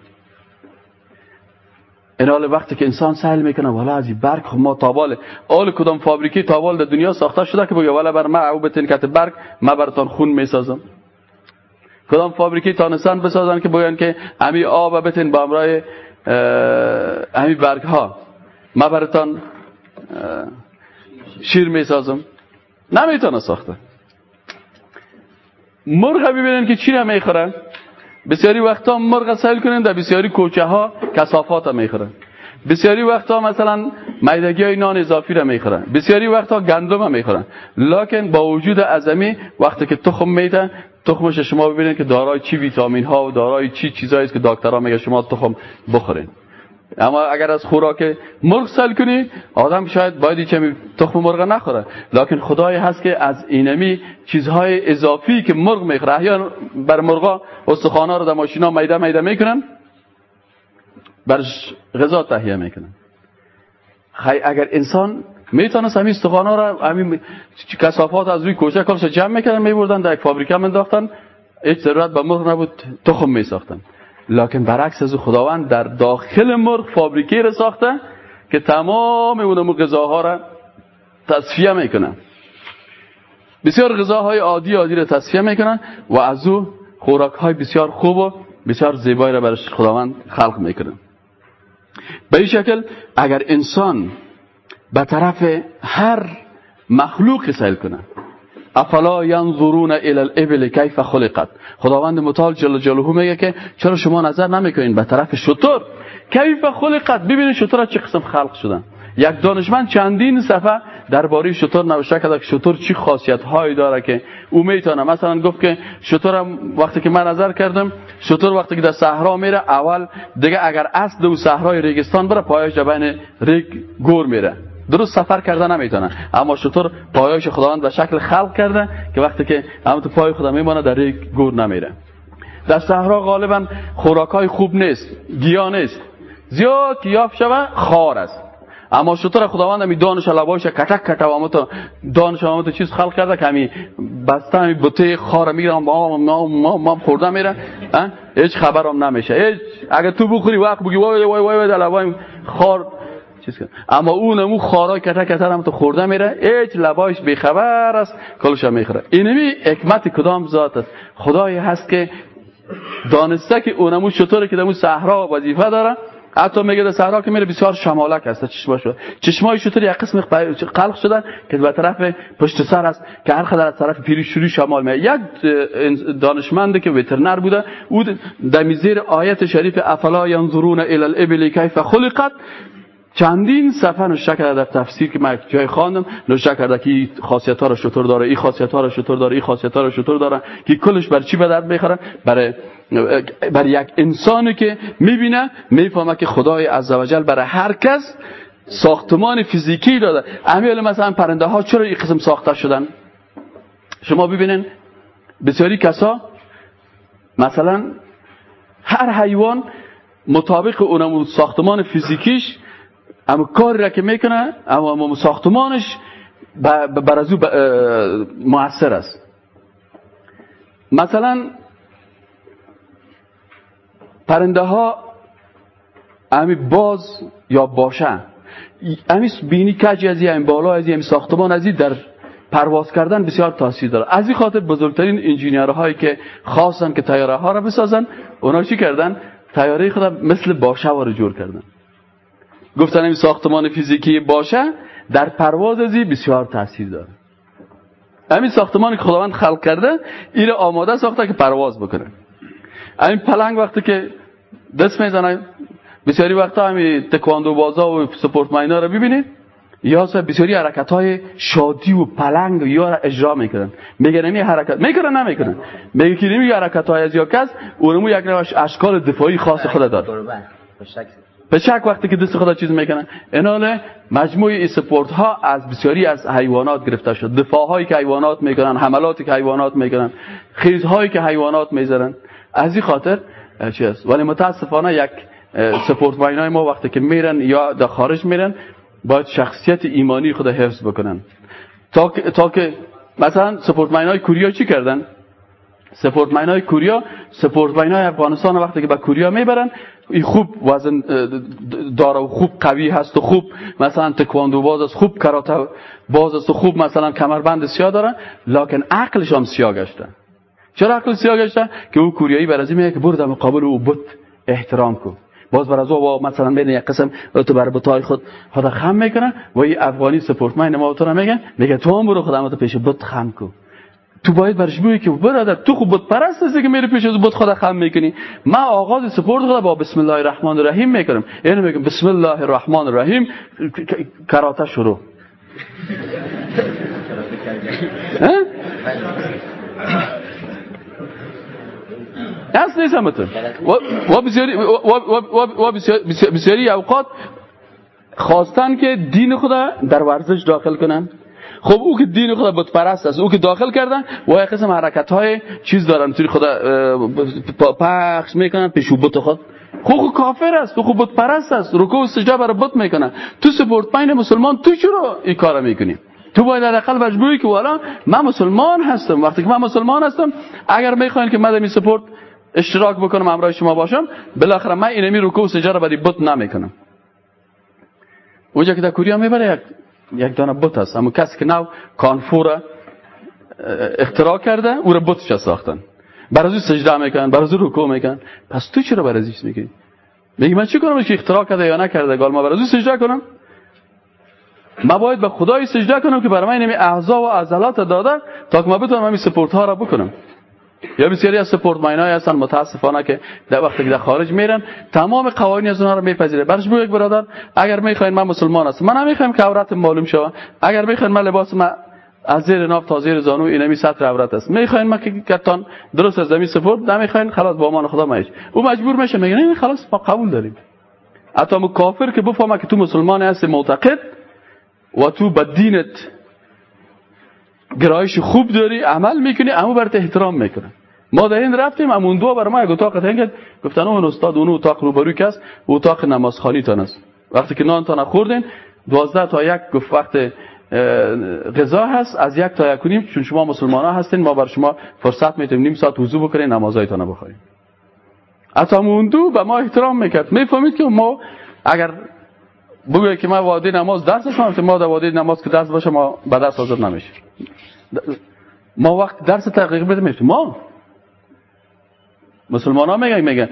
این حال وقتی که انسان سهل می‌کنه والا از برگ خب ما تابال آل کدام فابریکی تابال در دنیا ساخته شده که بگه والا بر ما او بتین کت برگ ما براتون خون می‌سازم. کدام فابریکی تانستان بسازن که بگن که امی آب بتین با امرای امی برگ ها ما براتون شیر می‌سازم. نمی‌تونه ساخته. مرغ ببینن که چی را می‌خورن. بسیاری وقتا مرغ سیل کنن در بسیاری کوچه ها کسافات می‌خورن. بسیاری وقتا مثلا میدگی های نان اضافی را می‌خورن. بسیاری وقتا گندم هم می‌خورن. لکن با وجود ازمی وقتی که تخم میده تخمش شما ببینید که دارای چی ویتامین ها و دارای چی چیزایی است که دکترها میگه شما تخم بخورین. اما اگر از خوراک مرغ سل کنی آدم شاید باید چه تخم مرغ نخوره لکن خدای هست که از اینمی چیزهای اضافی که مرغ می‌خوره احیان بر مرغا استخوانا رو در ماشینا میده میده می‌کنن برش غذا تهیه می‌کنن خی اگر انسان می‌تونست همین استخوانا رو همین کسافات از روی کوچه کلش جمع می‌کردن میبردن در یک فابریکه منداختن هیچ ضرورت به مرغ نبود تخم میساختن لکن برعکس از خداوند در داخل مرغ فابریکه را ساخته که تمام اون غذاها را تصفیه می‌کنن بسیار غذاهای عادی عادی را تصفیه می‌کنن و از او خوراک های بسیار خوب و بسیار زیبایی را برش خداوند خلق می‌کنن به این شکل اگر انسان به طرف هر مخلوق سیل کنه افلا ینظرون الى الابل کیف خلقت؟ خداوند متعال جل جلاله میگه که چرا شما نظر نمی‌کنین؟ به طرف شطور. کیف خلقت؟ ببینید شطور چه قسم خلق شدن. یک دانشمند چندین صفحه درباره شطور نوشته کرده که شطور چی خاصیت هایی داره که او می‌تونه؟ مثلا گفت که شطور وقتی که من نظر کردم شطور وقتی که در صحرا میره اول دیگه اگر اصل او صحرای ریگستان بره پایش بین ریگ گور میره. درست سفر کرده نمی‌تونه. اما شطور پایایش خداوند به شکل خلق کرده که وقتی که اما تو پای خدا میمانه در یک گور نمیره. در صحرا غالبا خوراک های خوب نیست گیا نیست. زیاد که یافت شوه خار است. اما شطور خداوند می دانش لبایش کتک کتا و تو دانش تو چیز خلق کرده که همی بسته همی بطه خار می‌گیرم ما ما ما, ما خورده میره. هیچ خبرم نمیشه. هیچ. اگه تو بخوری وقت بگی وای وای وای وای خار چیز کرد. اما اون امو خارا کتا کتا هم تو خورده میره. هیچ لبایش بیخبر است. کلش می‌خوره. اینمی حکمت کدام ذات است. خدایی هست که دانسته که اونمو چطوره که دمو صحرا وظیفه داره. حتی میگه در صحرا که میره بسیار شمالک هست چشماش چشمای چطوری؟ یک قسم خلق شدن که به طرف پشت سر است که هر خدر از طرف پیری شروع شمال میره یک دانشمند که وترنر بوده او در میزیر آیت شریف افلا ینظرون الی الابل کیف خلقت؟ چندین صفحه نوشته کرده در تفسیر که من جای خواندم نوشته کرده که خاصیت ها رو شطور داره این خاصیت ها رو شطور داره این خاصیت ها رو شطور داره که کلش بر چی به درد می‌خوره؟ برای بر یک انسانی که می‌بینه می‌فهمه که خدای عزوجل برای هر کس ساختمان فیزیکی داده. امیال مثلا پرنده ها چرا این قسم ساخته شدن؟ شما ببینین بسیاری کسا مثلا هر حیوان مطابق اونم ساختمان فیزیکیش اما کاری را که می‌کنه اما ساختمانش بر از او موثر است. مثلا پرنده ها امی باز یا باشه. امی بینی کجی از این بالا از این ساختمان از در پرواز کردن بسیار تاثیر داره. از این خاطر بزرگترین انجینیرهایی که خواستن که تیاره ها را بسازن اونا چی کردن؟ تیاره خود مثل باشه رو جور کردن. گفتن این ساختمان فیزیکی باشه در پرواز ازی بسیار تاثیر داره. همین ساختمانی که خداوند خلق کرده این آماده ساخته که پرواز بکنه. همین پلنگ وقتی که دست می‌زنه بسیاری وقتا همین تکواندو بازا و سپورت ماینا رو ببینید یا بسیاری حرکت های شادی و پلنگ یا اجرا می‌کنن. میگن این حرکت می‌کنن نمی‌کنن. میگه که حرکت های از یا کس اونمو یک اشکال دفاعی خاص خود داره. پشک وقتی که دست خدا چیز می‌کنن اینال مجموعه ای سپورت ها از بسیاری از حیوانات گرفته شد. دفاع هایی که حیوانات می‌کنن حملاتی که حیوانات می‌کنن هایی که حیوانات می‌زنن از این خاطر چی ولی متاسفانه یک سپورت های ما وقتی که میرن یا در خارج میرن باید شخصیت ایمانی خود حفظ بکنن. تا, تا که مثلا سپورت های کوریا چی کردن؟ سپورت های کوریا سپورت های افغانستان وقتی که به کوریا می‌برن این خوب وزن داره و خوب قوی هست و خوب مثلا تکواندو باز است خوب کراته باز است و خوب مثلا کمربند سیاه دارن لکن عقلش هم سیاه گشته. چرا عقل سیاه گشته؟ که او کوریایی بر میگه که برو در مقابل او بت احترام کن. باز بر از او مثلا بین یک قسم تو بر بتای خود خدا خم می‌کنن و این افغانی سپورتمن ما تو میگن میگه تو هم برو خدا پیش بت خم کن. تو باید برش بگی که برادر تو خوب بت پرست هستی که میری پیش از بت خدا خم می‌کنی. من آغاز سپورت خدا با بسم الله الرحمن الرحیم می‌کنم. یعنی میگم بسم الله الرحمن الرحیم کراته شروع. [laughs] هست نیست همتون. و بسیاری اوقات خواستن که دین خدا در ورزش داخل کنن. خب او که دین خدا بت پرست است او که داخل کردن و یک قسم حرکت های چیز دارن توی خدا پخش می‌کنن پیشو بت خود. خب, کافر است خب بت پرست است رکوع و سجده برای بت می‌کنن تو سپورت پاین مسلمان تو چرا این کارو می‌کنی؟ تو باید در اقل مجبوری که والا من مسلمان هستم. وقتی که من مسلمان هستم اگر می‌خواین که من سپورت اشتراک بکنم همراه شما باشم بالاخره من اینمی رکوع و سجده برای بت نمی‌کنم. اونجا که در کوریا می‌بره یک یک دانه بت هست. اما کسی که نو کانفور اختراع کرده او را بتش ساختن. برای سجده می‌کنن برای رکوع می‌کنن. پس تو چرا برای چیز میگی؟ میگی من چی کنم؟ که اختراع کرده یا نکرده؟ گال ما برای سجده کنم. ما باید به خدای سجده کنم که برای من این اعضا و عضلات داده تا که ما بتونم همین سپورت ها را بکنم. یا بسیاری از سپورت ماینای هستن متاسفانه که در وقتی که در خارج میرن تمام قوانین از اونها رو میپذیره. برش بگو یک برادر اگر می‌خواین من مسلمان هستم. من نمی‌خوایم که عورت معلوم شوه اگر می‌خواین من لباس من از زیر ناف تا زیر زانو اینمی سطر عورت است. می‌خواین ما که کتان درست از زمین سپورت نمی‌خواین خلاص با امان خدا میش او مجبور میشه. میگه نه خلاص ما قبول داریم. حتی کافر که بفهمه که تو مسلمان هستی معتقد و تو به دینت گرایش خوب داری عمل می‌کنی اما برات احترام می‌کنه ما در این رفتیم امون دو بر ما یک اتاق تنگ گفتن اون استاد اون اتاق روبروی کس اتاق نمازخانی تان است وقتی که نان تا خوردین دوازده تا یک گفت وقت غذا هست از یک تا یک کنیم چون شما مسلمان ها هستین ما بر شما فرصت میتیم نیم ساعت وضو بکنین نمازهایتان بخورین حتی اون دو به ما احترام می‌کرد. می‌فهمید که ما اگر بگوید که ما وادی نماز درس هستم ما در وادی نماز که درس باشه ما به درس حاضر نمیشه ما وقت درس تحقیق بده ما مسلمان ها میگن میگن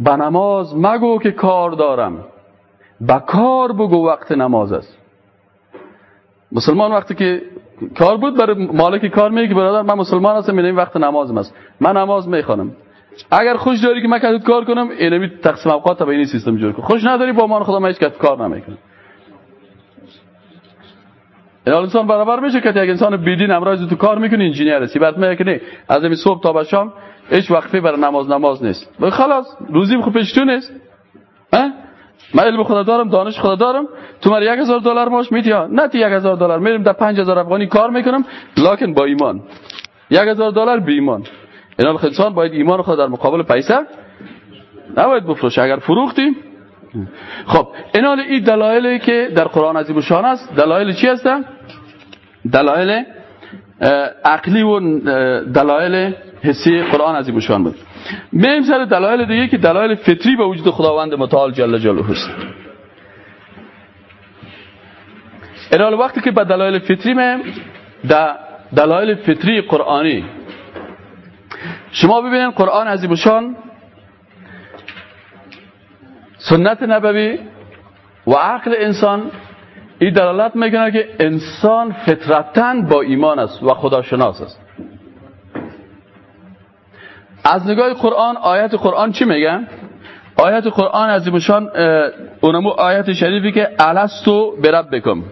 به نماز مگو که کار دارم. به کار بگو وقت نماز است. مسلمان وقتی که کار بود برای مالک کار میگه برادر من مسلمان هستم این وقت نمازم است. من نماز می‌خوانم. اگر خوش داری که من کدود کار کنم اینمی تقسیم اوقات به این سیستم جور کن. خوش نداری با مان خدا من هیچ کار نمی‌کنم. این انسان برابر میشه که یک انسان بیدین امروز تو کار می‌کنه انجینیر است. بعد میگه نه از این صبح تا شام هیچ وقفه برای نماز نماز نیست. خلاص. روزیم خوب پیش تو نیست. من علم خدا دارم دانش خدا دارم. تو من یک هزار دلار ماش میدی نه تی یک هزار دلار. میرم در پنج هزار افغانی کار می‌کنم. لکن با ایمان. یک هزار دلار بی ایمان. این انسان باید ایمان خود در مقابل پیسه نباید بفروشه اگر فروختیم خب این حال این دلایلی که در قرآن عظیم شان است. دلایل چی هستن؟ دلایل عقلی و دلایل حسی قرآن عظیم شان بود. میم سر دلایل دیگه که دلایل فطری به وجود خداوند متعال جل جلاله است. این وقتی که به دلایل فطری میم در دلایل فطری قرآنی شما ببینید قرآن عظیم شان سنت نبوی و عقل انسان این دلالت می‌کنه که انسان فطرتا با ایمان است و خداشناس است از نگاه قرآن آیت قرآن چی میگن؟ آیت قرآن از ایمشان اونمو آیت شریفی که الستو برب بکم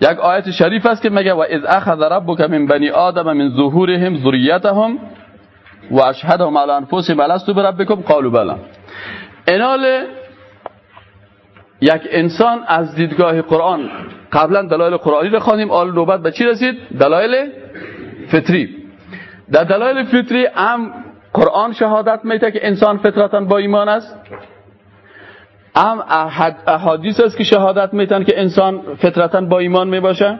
یک آیت شریف است که میگه و از اخذ ربک من بنی آدم من ظهورهم ذریتهم و اشهدهم علی انفسهم الستو بربکم؟ قالوا بلا. انال یک انسان از دیدگاه قرآن قبلا دلایل قرآنی رو خوانیم آل نوبت به چی رسید؟ دلایل فطری. در دلایل فطری هم قرآن شهادت میده که انسان فطرتا با ایمان است. هم احادیث است که شهادت میتن که انسان فطرتا با ایمان می‌باشه.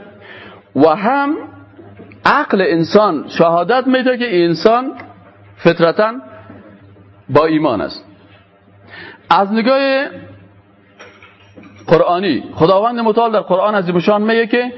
و هم عقل انسان شهادت میده که انسان فطرتا با ایمان است. از نگاه قرآنی خداوند متعال در قرآن از بشان میگه که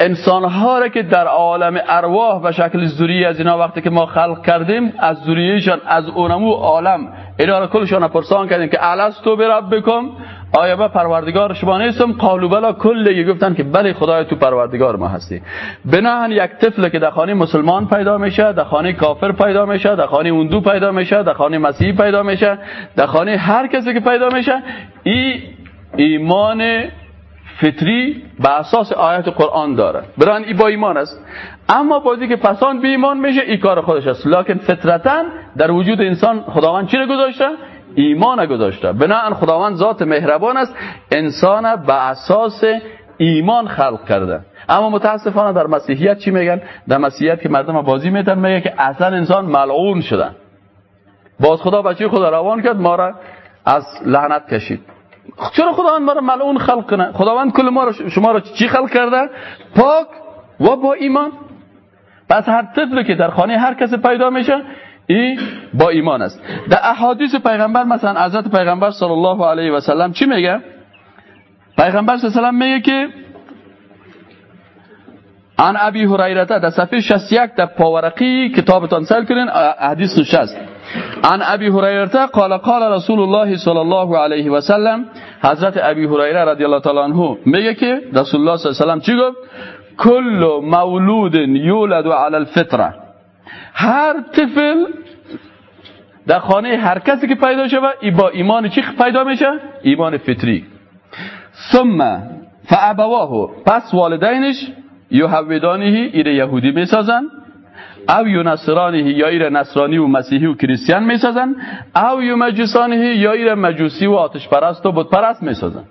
انسانها را که در عالم ارواح و شکل زوری از اینا وقتی که ما خلق کردیم از زوریشان از اونمو عالم اینا را کلشان پرسان کردیم که تو برب بکن آیا با پروردگار شما نیستم؟ قالو بلا کلی. گفتن که بله خدای تو پروردگار ما هستی. بناهن یک طفل که در خانه مسلمان پیدا میشه در خانه کافر پیدا میشه در خانه اندو پیدا میشه در خانه مسیحی پیدا میشه در خانه هر کسی که پیدا میشه. ای ایمان فطری به اساس آیت قرآن داره. بران ای با ایمان است. اما بازی که پسان به ایمان میشه ای کار خودش است. لکن فطرتا در وجود انسان خداوند چی گذاشته؟ ایمان گذاشته. بناهن خداوند ذات مهربان است. انسان به اساس ایمان خلق کرده. اما متاسفانه در مسیحیت چی میگن؟ در مسیحیت که مردم بازی میتن میگه که اصلا انسان ملعون شدن باز خدا بچه خدا روان کرد ما را از لعنت کشید. چرا خداوند ما را ملعون خلق کنه؟ خداوند کل ما را شما را چی خلق کرده؟ پاک و با ایمان. پس هر طفلی که در خانه هر کس پیدا میشه این با ایمان است. در احادیث پیغمبر مثلا حضرت پیغمبر صلی الله علیه و سلم چی میگه؟ پیغمبر صلی الله علیه و میگه که ان ابی هریره در صفحه 61 در پاورقی کتابتان سل کنین حدیث نشست. ان ابی هریره قال قال رسول الله صلی الله علیه و سلم حضرت ابی هریره رضی الله تعالی عنه میگه که رسول الله صلی الله علیه و سلم چی گفت؟ کل مولود یولد علی الفطره هر طفل در خانه هر کسی که پیدا شود ای با ایمان چی پیدا میشه؟ ایمان فطری. ثم فابواه پس والدینش یهودانه ایره یهودی می‌سازن او نصرانه یا ایره نصرانی و مسیحی و کریستیان می‌سازن او مجوسانه یا ایره مجوسی و آتش پرست و بت پرست می‌سازن.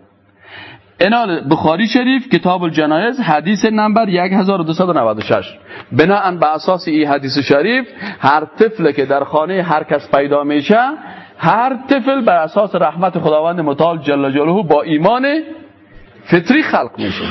انال بخاری شریف کتاب الجنایز حدیث نمبر 1296 بناهن به اساس این حدیث شریف هر طفل که در خانه هر کس پیدا میشه هر طفل بر اساس رحمت خداوند متعال جل جلاله با ایمان فطری خلق میشه.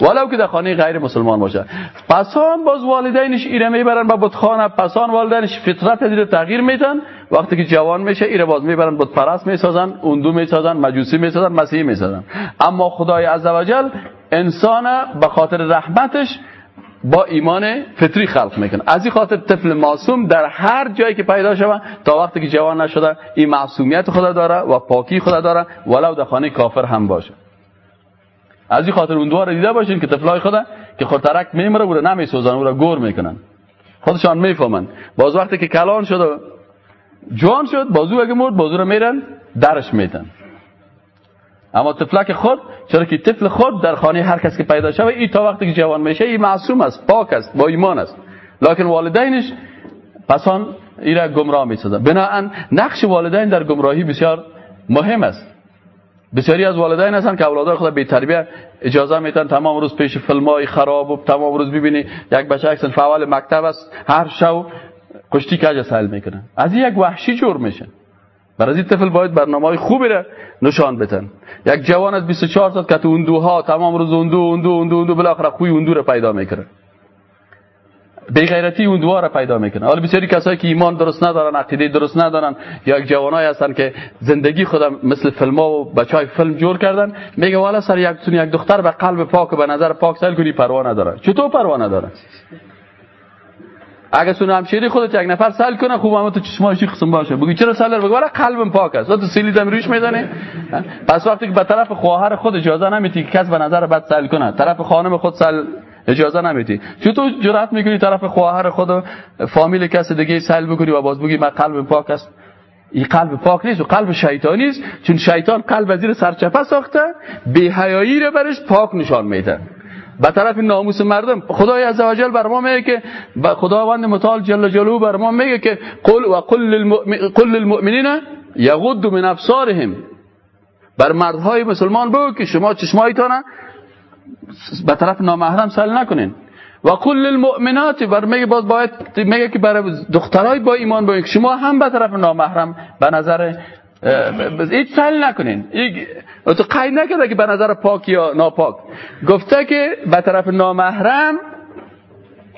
ولو که در خانه غیر مسلمان باشه. پسان باز والدینش ایره می‌برن با بتخانه پسان والدینش فطرت دیره تغییر میدن. وقتی که جوان میشه ایره باز می‌برن بت پرست می‌سازن اندو می‌سازن مجوسی می‌سازن مسیحی می‌سازن. اما خدای عزوجل انسان به خاطر رحمتش با ایمان فطری خلق می‌کنه. از این خاطر طفل معصوم در هر جایی که پیدا شود تا وقتی که جوان نشده این معصومیت خدا داره و پاکی خدا داره. ولو در خانه کافر هم باشه. از این خاطر اون دوار دیده باشین که طفلای خدا که خود ترک میمره و نمیسوزن را گور می‌کنن. خودشان می‌فهمن. باز وقتی که کلان شد و جوان شد بازو اگه مرد بازو را میرن درش میتن. اما طفلک خود چرا که طفل خود در خانه هر کس که پیدا شود این تا وقتی که جوان میشه این معصوم است پاک است با ایمان است. لکن والدینش پسان این را گمراه می‌سازن. بناهن نقش والدین در گمراهی بسیار مهم است. بسیاری از والدین هستن که اولادای خود به تربیت اجازه میتن تمام روز پیش فیلمای خراب و تمام روز ببینی. یک بچه اکسن فعال مکتب است. هر شو کشتی کج سیل می‌کنن از یک وحشی جور میشه. برای این طفل باید برنامه های خوبی را نشان بتین یک جوان از 24 سال که تو هندوها تمام روز هندو هندو هندو هندو بالاخره خوی هندو را پیدا می‌کنه. بی غیرتی هندو واره پیدا می‌کنه. حالا بسیاری کسایی که ایمان درست ندارن عقیده درست ندارن یا جوانایی هستن که زندگی خوده مثل فیلم ها و بچهای فیلم جور کردن میگه والا سر یک تون یک دختر به قلب پاک و به نظر پاک سیل کنی پروا نداره چطور پروا نداره اگه سون همشیری خودت یک نفر سل کنه خوب هم تو چشماش قسم باشه. بگی چرا سل بگو والا قلبم پاک است. تو سیلی دم روش می‌زنه پس وقتی که به طرف خواهر خود اجازه نمیتی که کس به نظر بد سل کنه طرف خانم خود سل اجازه نمیدی. چطور جرأت می‌کنی طرف خواهر خود فامیل کس دیگه سل بکنی و باز بگی من قلب پاک است. این قلب پاک نیست و قلب شیطانی است چون شیطان قلب وزیر سرچپه ساخته بی حیایی رو برش پاک نشان میده. به طرف ناموس مردم خدای عزوجل بر ما میگه که خداوند متعال جل جلاله بر ما میگه که قل و قل للمؤمنین یغضوا من ابصارهم. بر مردهای مسلمان بگو که شما چشمایتان به طرف نامحرم سل نکنین. و کل المؤمنات بر میگه باز باید میگه که برای دخترای با ایمان باید شما هم به طرف نامحرم به نظر هیچ سل نکنین. تو قید نکرده که به نظر پاک یا ناپاک. گفته که به طرف نامحرم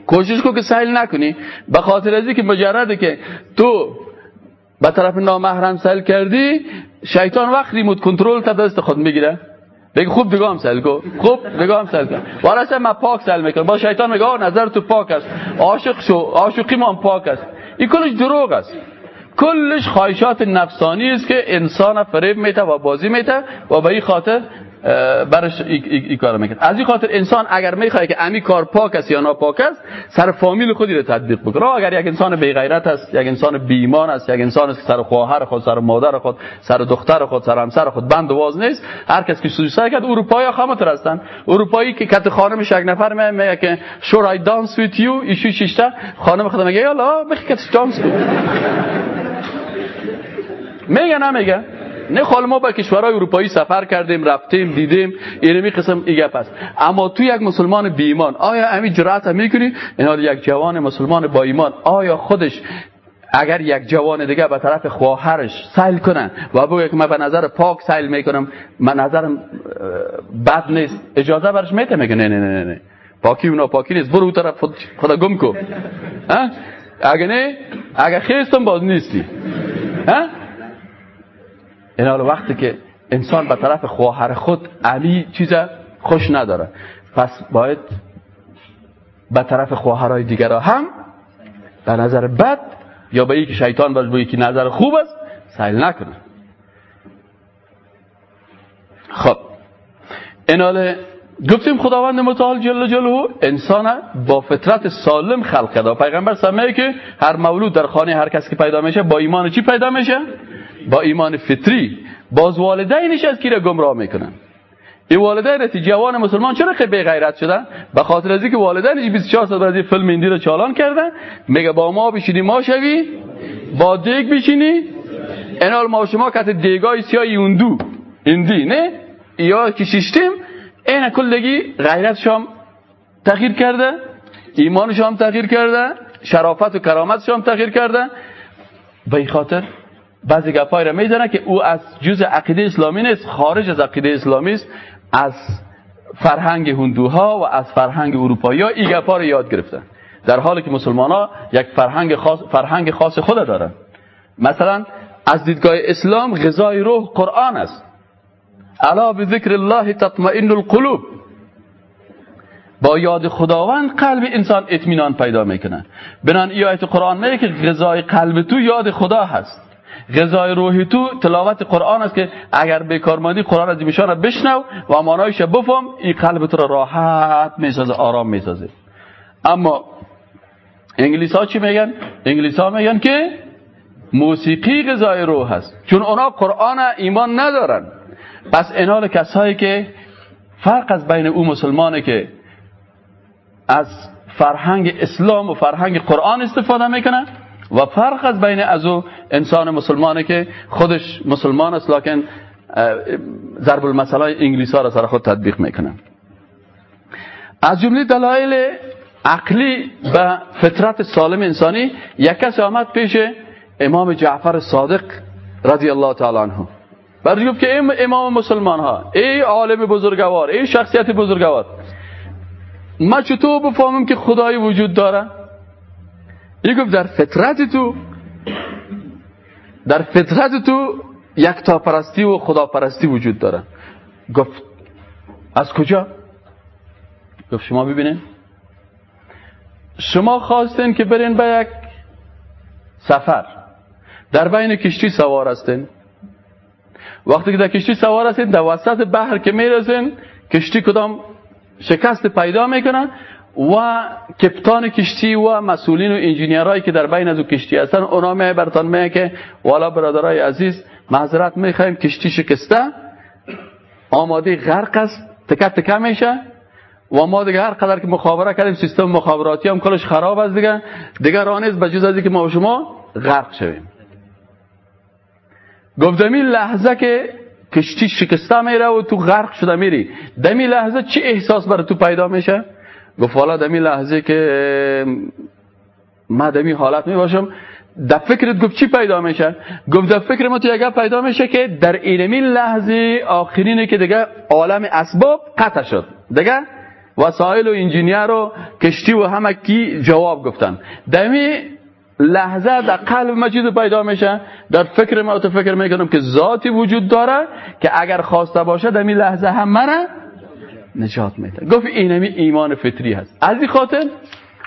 کوشش کن که سیل نکنی. به خاطر ازی که مجرده که تو به طرف نامحرم سیل کردی شیطان وقت ریموت کنترل تا دست خود می‌گیره. بگی خوب نگاه سل کن. خوب نگاه سل کن. وارسته من پاک سل می‌کنم. با شیطان میگه نظر تو پاک است. عاشق شو. عاشقی من پاک است؟ این کلش دروغ است. کلش خواهشات نفسانی است که انسان فریب میته و بازی میته و به این خاطر برش ای, کار می‌کنه از این خاطر انسان اگر می‌خواد که امی کار پاک است یا ناپاک است سر فامیل خودی رو تطبیق بکنه اگر یک انسان بی غیرت است یک انسان بی ایمان است یک انسان است که سر خواهر خود سر مادر خود سر دختر خود سر همسر خود بند واز نیست. هر کس که سوسای کرد اروپایی خامتر هستن. اروپایی که کت خانم یک نفر میگه که شور آی دانس ویت یو ایشو شیشته خانم خود میگه یالا بخی کت دانس میگه نمیگه. نه خال ما به کشورهای اروپایی سفر کردیم رفتیم دیدیم اینمی قسم ایگه پس. اما تو یک مسلمان بی ایمان آیا امی جرأت می‌کنی؟ اینا یک جوان مسلمان با ایمان آیا خودش اگر یک جوان دیگه به طرف خواهرش سیل کنه و بگه که من به نظر پاک سیل می‌کنم من نظرم بد نیست اجازه برش میته میگه نه نه نه نه پاکی و ناپاکی نیست. برو طرف خدا گم کو اگه نه اگه خیستم باز نیستی. ها این حال وقتی که انسان به طرف خواهر خود علی چیز خوش نداره پس باید به طرف خواهرای دیگر هم به نظر بد یا به یکی شیطان به یکی نظر خوب است سیل نکنه خب این گفتیم خداوند متعال جل جلاله انسان با فطرت سالم خلق کرده. پیغمبر سمیه که هر مولود در خانه هر کس که پیدا میشه با ایمان چی پیدا میشه؟ با ایمان فطری باز والدینش از کی را گمراه می‌کنن. این والدین جوان مسلمان چرا که بی غیرت شدن؟ به خاطر از اینکه والدینش 24 ساعت بعد فیلم ایندی رو چالان کردن. میگه با ما بشینی ما شوی. با دیگ بشینی. اینال ما شما کت دیگای سیاه یوندو. ایندی نه؟ یا که شیشتیم این کلگی غیرت شام تغییر کرده. ایمان شام تغییر کرده. شرافت و کرامت شام تغییر کرده. به این خاطر بعضی گپای را می‌زنه که او از جز عقیده اسلامی نیست خارج از عقیده اسلامی است از فرهنگ هندوها و از فرهنگ اروپایی ها این گپا را یاد گرفتن. در حالی که مسلمان ها یک فرهنگ خاص, فرهنگ خاص خود دارن. مثلا از دیدگاه اسلام غذای روح قرآن است. الا بذکر الله تطمئن القلوب. با یاد خداوند قلب انسان اطمینان پیدا می‌کنه. بنان ای قرآن میگه که غذای قلب تو یاد خدا هست. غذای روحی تو تلاوت قرآن است که اگر بیکار مادی قرآن از میشان را بشنو و مانایش بفهم این قلب تو را راحت می‌سازه آرام می‌سازه. اما انگلیس ها چی میگن؟ انگلیس ها میگن که موسیقی غذای روح هست چون اونا قرآن ایمان ندارن. پس اینال کسایی که فرق از بین او مسلمانه که از فرهنگ اسلام و فرهنگ قرآن استفاده می‌کنن و فرق از بین از او انسان مسلمانه که خودش مسلمان است لکن ضرب المثل انگلیس ها را سر خود تطبیق می‌کنه. از جمله دلایل عقلی و فطرت سالم انسانی یک کس آمد پیش امام جعفر صادق رضی الله تعالی عنه. برای گفت که امام مسلمان ها ای عالم بزرگوار ای شخصیت بزرگوار ما چطور بفهمم که خدای وجود داره؟ این در فطرت تو در فطرت تو یک تا پرستی و خدا پرستی وجود داره گفت از کجا گفت شما ببینین شما خواستین که برین به یک سفر در بین کشتی سوار هستین وقتی که در کشتی سوار هستین در وسط بحر که می‌رسین کشتی کدام شکست پیدا می‌کنن و کپتان کشتی و مسئولین و انجینیرهایی که در بین از او کشتی هستن اونا می برتان می که والا برادرای عزیز معذرت می‌خوایم کشتی شکسته آماده غرق است تکت تکه میشه و ما دیگه هر قدر که مخابره کردیم سیستم مخابراتی هم کلش خراب است دیگه. دیگه راه نیست بجز از که ما و شما غرق شویم. گفتم این لحظه که کشتی شکسته میره و تو غرق شده میری. دمی لحظه چی احساس برای تو پیدا میشه؟ گفت والا دمی لحظه که ما دمی حالت می باشم. در فکرت گفت چی پیدا میشه؟ گفت در فکر ما تو یک پیدا میشه که در اینمی لحظه آخرینه که دیگه عالم اسباب قطع شد. دیگه وسایل و انجینیر و کشتی و همه کی جواب گفتن. دمی لحظه در قلب ما چیز پیدا میشه؟ در فکر ما تو فکر می‌کنم که ذاتی وجود داره که اگر خواسته باشه این لحظه هم منه. نجات میده. گفت اینمی ایمان فطری هست. از این خاطر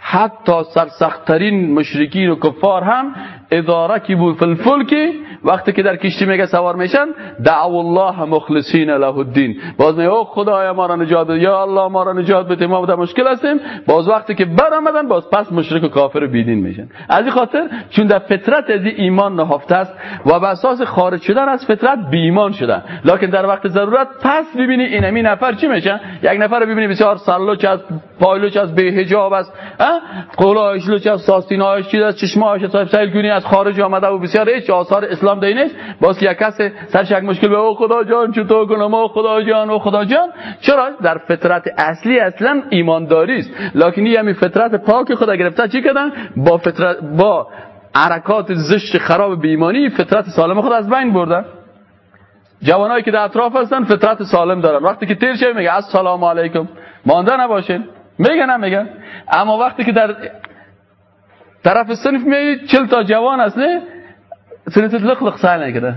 حتی سرسختترین مشرکین و کفار هم اداره کی بود فلفلکی وقتی که در کشتی میگه سوار میشن دعو الله مخلصین له الدین. باز میگه او خدایا ما را نجات بده یا الله ما را نجات بده ما در مشکل هستیم. باز وقتی که برآمدن باز پس مشرک و کافر و بیدین میشن. از این خاطر چون در فطرت از ایمان نهفته است و به اساس خارج شدن از فطرت بی ایمان شدن. لکن در وقت ضرورت پس ببینی اینمی نفر چی میشه؟ یک نفر رو ببینی بسیار سرلوچ از پایلوچ از به حجاب است قولایش لوچ از ساستینایش چیز از چشمایش صاحب سیل از خارج آمده و بسیار هیچ آثار اسلام دینه نیست. باز یک کس سرش یک مشکل به او خدا جان چطور کنم؟ او خدا جان او خدا جان. چرا؟ در فطرت اصلی اصلا ایمانداری است. لکن این فطرت پاک خدا گرفته. چی کردن؟ با فطرت با حرکات زشت خراب بیمانی فطرت سالم خود از بین بردن. جوانایی که در اطراف هستن فطرت سالم دارن. وقتی که تیر میگه السلام علیکم. مانده نباشین. میگه نمیگه اما وقتی که در طرف صنف میایی چل تا جوان هست نه؟ سنت لخ سعی نکرده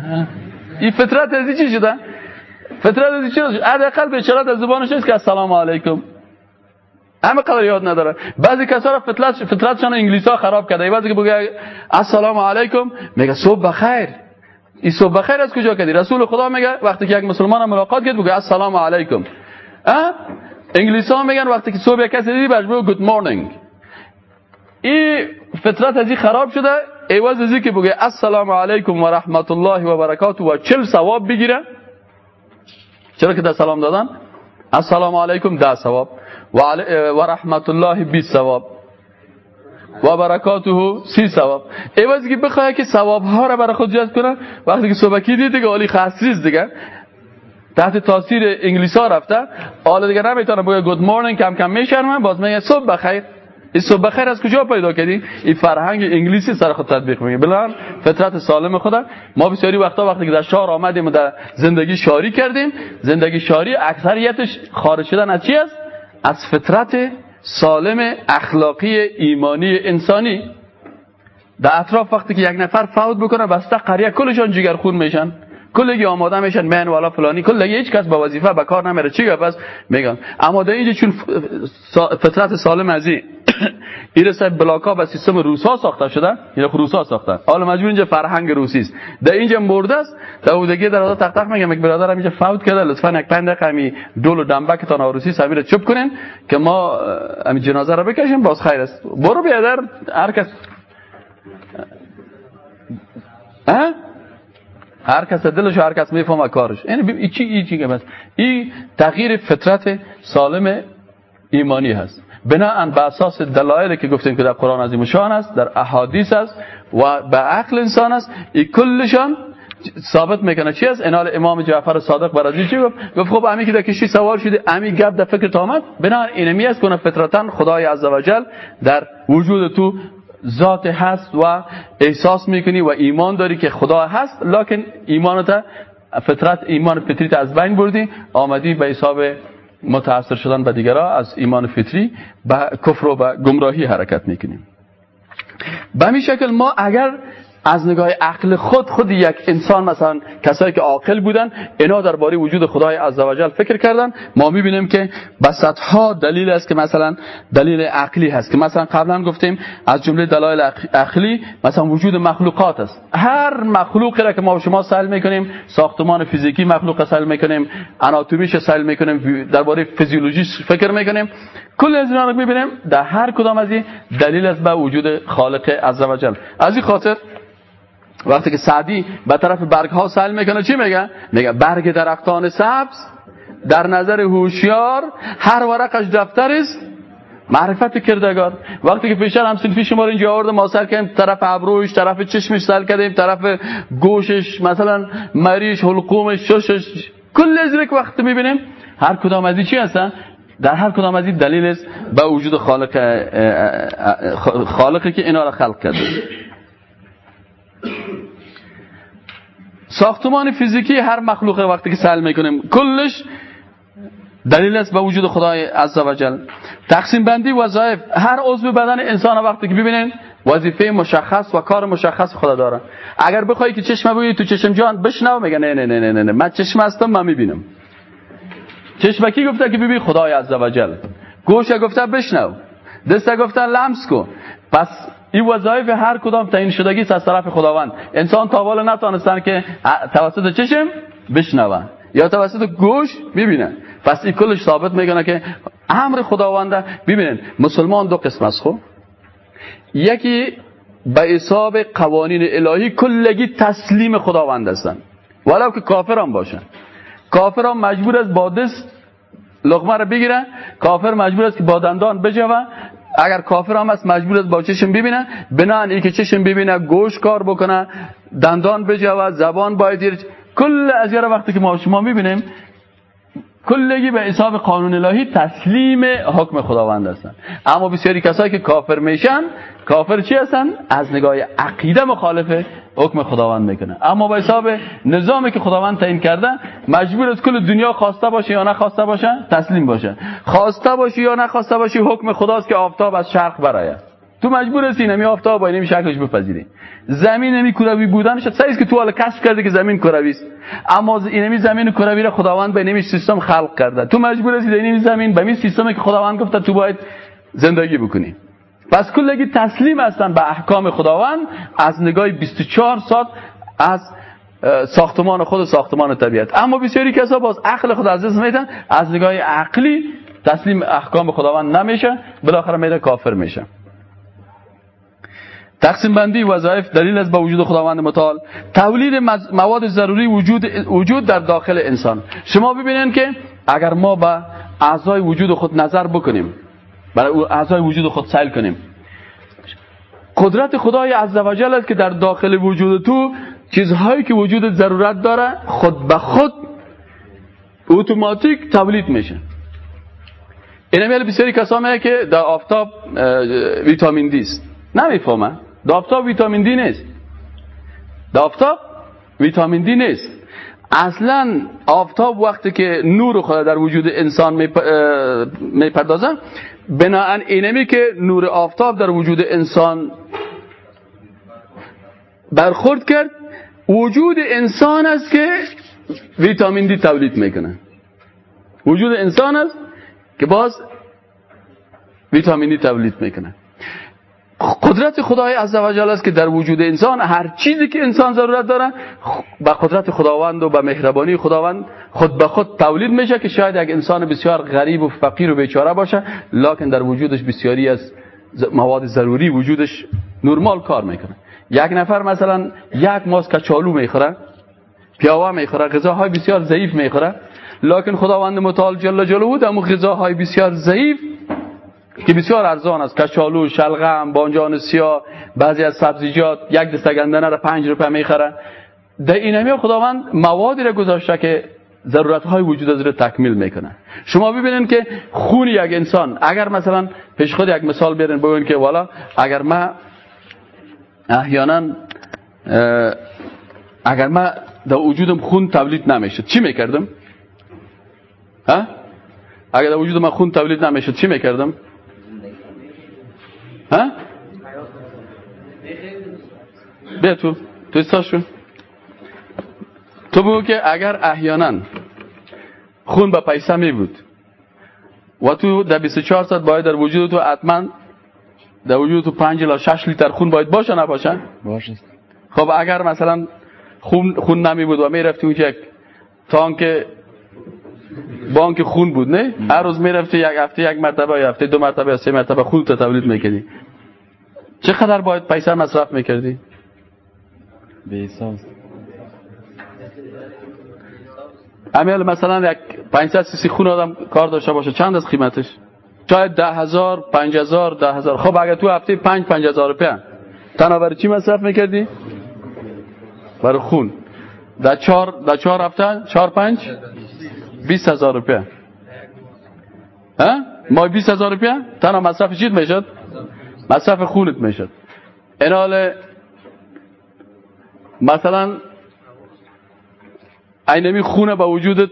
این فطرت از چی شده؟ فطرت از چی شده؟ به چرات از زبانش نیست که السلام علیکم. همه قدر یاد نداره. بعضی کسا را فطرت فطرتشان انگلیسی ها خراب کرده. بعضی که بگه السلام علیکم میگه صبح بخیر. این صبح بخیر از کجا کردی؟ رسول خدا میگه وقتی که یک مسلمان ملاقات کرد بگه السلام علیکم. انگلیسی ها میگن وقتی که صبح کسی دیدی بهش بگو گود مورنینگ این فطرت از خراب شده ایواز از که بگه السلام علیکم و رحمت الله و برکاته و چل ثواب بگیره. چرا که در سلام دادن؟ السلام علیکم ده ثواب. و, و رحمت الله 20 ثواب. و برکاته سی ثواب. ایواز که بخواه که ثواب ها را برای خود جذب کنن وقتی که صبحکی دید دیگه عالی خاصیز دیگه. تحت تاثیر انگلیس ها رفته. حالا دیگه نمی‌تونه بگه گود مورنینگ کم کم میشرمه. باز میگه صبح بخیر. این صبح بخیر از کجا پیدا کردی؟ این فرهنگ انگلیسی سر خود تطبیق میگه بلان فطرت سالم خود ما بسیاری وقتا وقتی که در شهر آمدیم و در زندگی شاری کردیم زندگی شاری اکثریتش خارج شدن از چی است؟ از فطرت سالم اخلاقی ایمانی انسانی. در اطراف وقتی که یک نفر فوت بکنه بسته قریه کلشان جگرخون میشن. کلگی آماده میشن من والا فلانی. کلگی هیچ کس با وظیفه به کار نمیره. چی است میگن. اما در اینجا چون فطرت سالم از این این بلاکا و سیستم روسا ساخته شده این روسا ساختن حالا مجبور اینجا فرهنگ روسی است در اینجا مرده است در اودگی در تق تق میگم یک برادرم اینجا فوت کرده لطفا یک پنج دقیقه می دول و دنبکتان روسی سمیر چوب کنین که ما همین جنازه رو بکشیم باز خیر است برو بیادر هر کس ها هر کس دلش هر کس می‌فهمه کارش این چی چی بس این تغییر فطرت سالم ایمانی هست بناهن به اساس دلایلی که گفتیم که در قرآن عظیم شان است در احادیث است و به عقل انسان است این کلشان ثابت می‌کنه. چی است؟ انال امام جعفر صادق برازی چی گفت؟ گفت خب امی که در کشتی سوار شده امی گپ در فکر آمد. بنابراین اینمی است کنه فطرتا خدای عزوجل در وجود تو ذات هست و احساس می‌کنی و ایمان داری که خدا هست. لکن ایمانت فطرت ایمان فطریت از بین بردی. آمدی به حساب متاثر شدن به دیگرها از ایمان فطری به کفر و به گمراهی حرکت می‌کنیم. به همین شکل ما اگر از نگاه عقل خود خود یک انسان مثلا کسایی که عاقل بودن اینا درباره وجود خدای عزوجل فکر کردن. ما می‌بینیم که ها دلیل است که مثلا دلیل عقلی هست که مثلا قبلا گفتیم از جمله دلایل عقلی مثلا وجود مخلوقات است. هر مخلوقی را که ما شما سهل می‌کنیم ساختمان فیزیکی مخلوق سهل می‌کنیم اناتومیش سهل می‌کنیم درباره فیزیولوژیش فکر می‌کنیم کل از اینا رو می‌بینیم. در هر کدام از این دلیل است به وجود خالق عزوجل. از این خاطر وقتی که سعدی به طرف برگ ها سل می‌کنه چی میگه؟ میگه برگ درختان سبز در نظر هوشیار هر ورقش دفتر است معرفت کردگار. وقتی که پیشتر هم سنفی شما اینجا آورده ما سر کردیم طرف ابروش طرف چشمش سر کردیم طرف گوشش مثلا مریش حلقومش ششش کل از که وقتی می‌بینیم. هر کدام از چی هستن؟ در هر کدام از دلیل است؟ به وجود خالق خالقی که اینا را خلق کرده. ساختمان فیزیکی هر مخلوق وقتی که سل می‌کنیم. کلش دلیل است به وجود خدای عزوجل تقسیم بندی وظایف. هر عضو بدن انسان وقتی که ببینین وظیفه مشخص و کار مشخص خدا داره. اگر بخوای که چشم بگی تو چشم جان بشنو میگه نه نه نه نه نه من چشم هستم من می‌بینم. چشمکی گفته که ببین خدای عزوجل گوش گفته بشنو. دست گفته لمس کن. پس این وظایف هر کدام تعیین شدگی از طرف خداوند. انسان تا بالا نتونستن که توسط چشم بشنون یا توسط گوش ببینن پس این کلش ثابت می‌کنه که امر خداونده ببینن مسلمان دو قسم است خب؟ یکی به حساب قوانین الهی کلگی تسلیم خداوند هستن ولو که کافر هم باشن کافر هم مجبور است با دست لغمه رو بگیرن. کافر مجبور است که با دندان بجوه. اگر کافر هم است مجبور است با چشم ببینه. بنان ای که چشم ببینه گوش کار بکنه دندان بجوه زبان باید کل از یه وقتی که ما شما می‌بینیم کلگی به حساب قانون الهی تسلیم حکم خداوند هستن. اما بسیاری کسایی که کافر میشن کافر چی هستن؟ از نگاه عقیده مخالف حکم خداوند می‌کنه اما به حساب نظامی که خداوند تعیین کرده مجبور است کل دنیا خواسته باشه یا نخواسته باشه تسلیم باشه. خواسته باشی یا نخواسته باشی حکم خداست که آفتاب از شرق برآید. تو مجبور هستی نمی آفتاب با نمی شکلش بپذیری زمین نمی کروی بودنش سعی که تو حالا کشف کرده که زمین کروی است. اما اینمی زمین کروی را خداوند به نمی سیستم خلق کرده. تو مجبور هستی نمی زمین به نمی سیستمی که خداوند گفته تو باید زندگی بکنی. پس کلگی تسلیم هستن به احکام خداوند از نگاه 24 ساعت از ساختمان خود ساختمان طبیعت. اما بسیاری کسا باز عقل خود از دست میدن از نگاه عقلی تسلیم احکام خداوند نمیشه بالاخره میره کافر میشه. تقسیم بندی وظایف دلیل از با وجود خداوند متعال. تولید مواد ضروری وجود وجود در داخل انسان. شما ببینید که اگر ما به اعضای وجود خود نظر بکنیم برای اعضای وجود خود سیل کنیم قدرت خدای عزوجل است که در داخل وجود تو چیزهایی که وجود ضرورت داره خود به خود اتوماتیک تولید میشه. این بسیاری کسا که در آفتاب ویتامین دی است. نمی‌فهمن. دافتاب ویتامین دی نیست. دافتاب ویتامین دی نیست. اصلا آفتاب وقتی که نور خود در وجود انسان می‌پردازن بناهن اینمی که نور آفتاب در وجود انسان برخورد کرد. وجود انسان است که ویتامین دی تولید می‌کنه وجود انسان است که باز ویتامین دی تولید می‌کنه قدرت خدای عزوجل است که در وجود انسان هر چیزی که انسان ضرورت داره به قدرت خداوند و به مهربانی خداوند خود به خود تولید میشه که شاید یک انسان بسیار غریب و فقیر و بیچاره باشه لکن در وجودش بسیاری از مواد ضروری وجودش نرمال کار می‌کنه. یک نفر مثلا یک ماس کچالو می‌خوره پیاوه می‌خوره غذاهای بسیار ضعیف می‌خوره لکن خداوند متعال جل جلاله اما غذاهای بسیار ضعیف که بسیار ارزان است کچالو شلغم بانجان سیاه بعضی از سبزیجات یک دسته گندنه را پنج روپه می‌خره در این خداوند موادی را گذاشته که ضرورت های وجود از رو تکمیل می‌کنه شما ببینید که خون یک انسان اگر مثلا پیش خود یک مثال بیارین بگوین که والا اگر ما احیانا اگر ما در وجودم خون تولید نمی‌شد چی می‌کردم؟ ها؟ اگر در وجود من خون تولید نمی‌شد چی می‌کردم؟ ها؟ بیا تو تو استاشون تو بگو که اگر احیانا خون به پیسه می بود و تو در 24 ساعت باید در وجود تو حتما در وجود تو 5 الی 6 لیتر خون باید باشه نباشه باشه؟ خب اگر مثلا خون خون نمی بود و می رفتی اون یک تانک بانک خون بود نه؟ هر روز می‌رفتی یک هفته یک مرتبه یا هفته دو مرتبه یا سه مرتبه خون تو تولید می‌کردی. چقدر باید پیسه مصرف می‌کردی؟ به امیال مثلا یک 500 سی خون آدم کار داشته باشه چند از قیمتش؟ شاید ده هزار پنج هزار ده هزار. خب اگر تو هفته پنج پنج هزار روپیه. تنها برای چی مصرف می‌کردی؟ برای خون. در چهار در چهار هفته چهار پنج؟ بیست هزار روپیه. ما بیست هزار روپیه؟ تنها مصرف چیت می‌شد؟ مصرف خونت می‌شد. این حال مثلا اینمی خونه به وجودت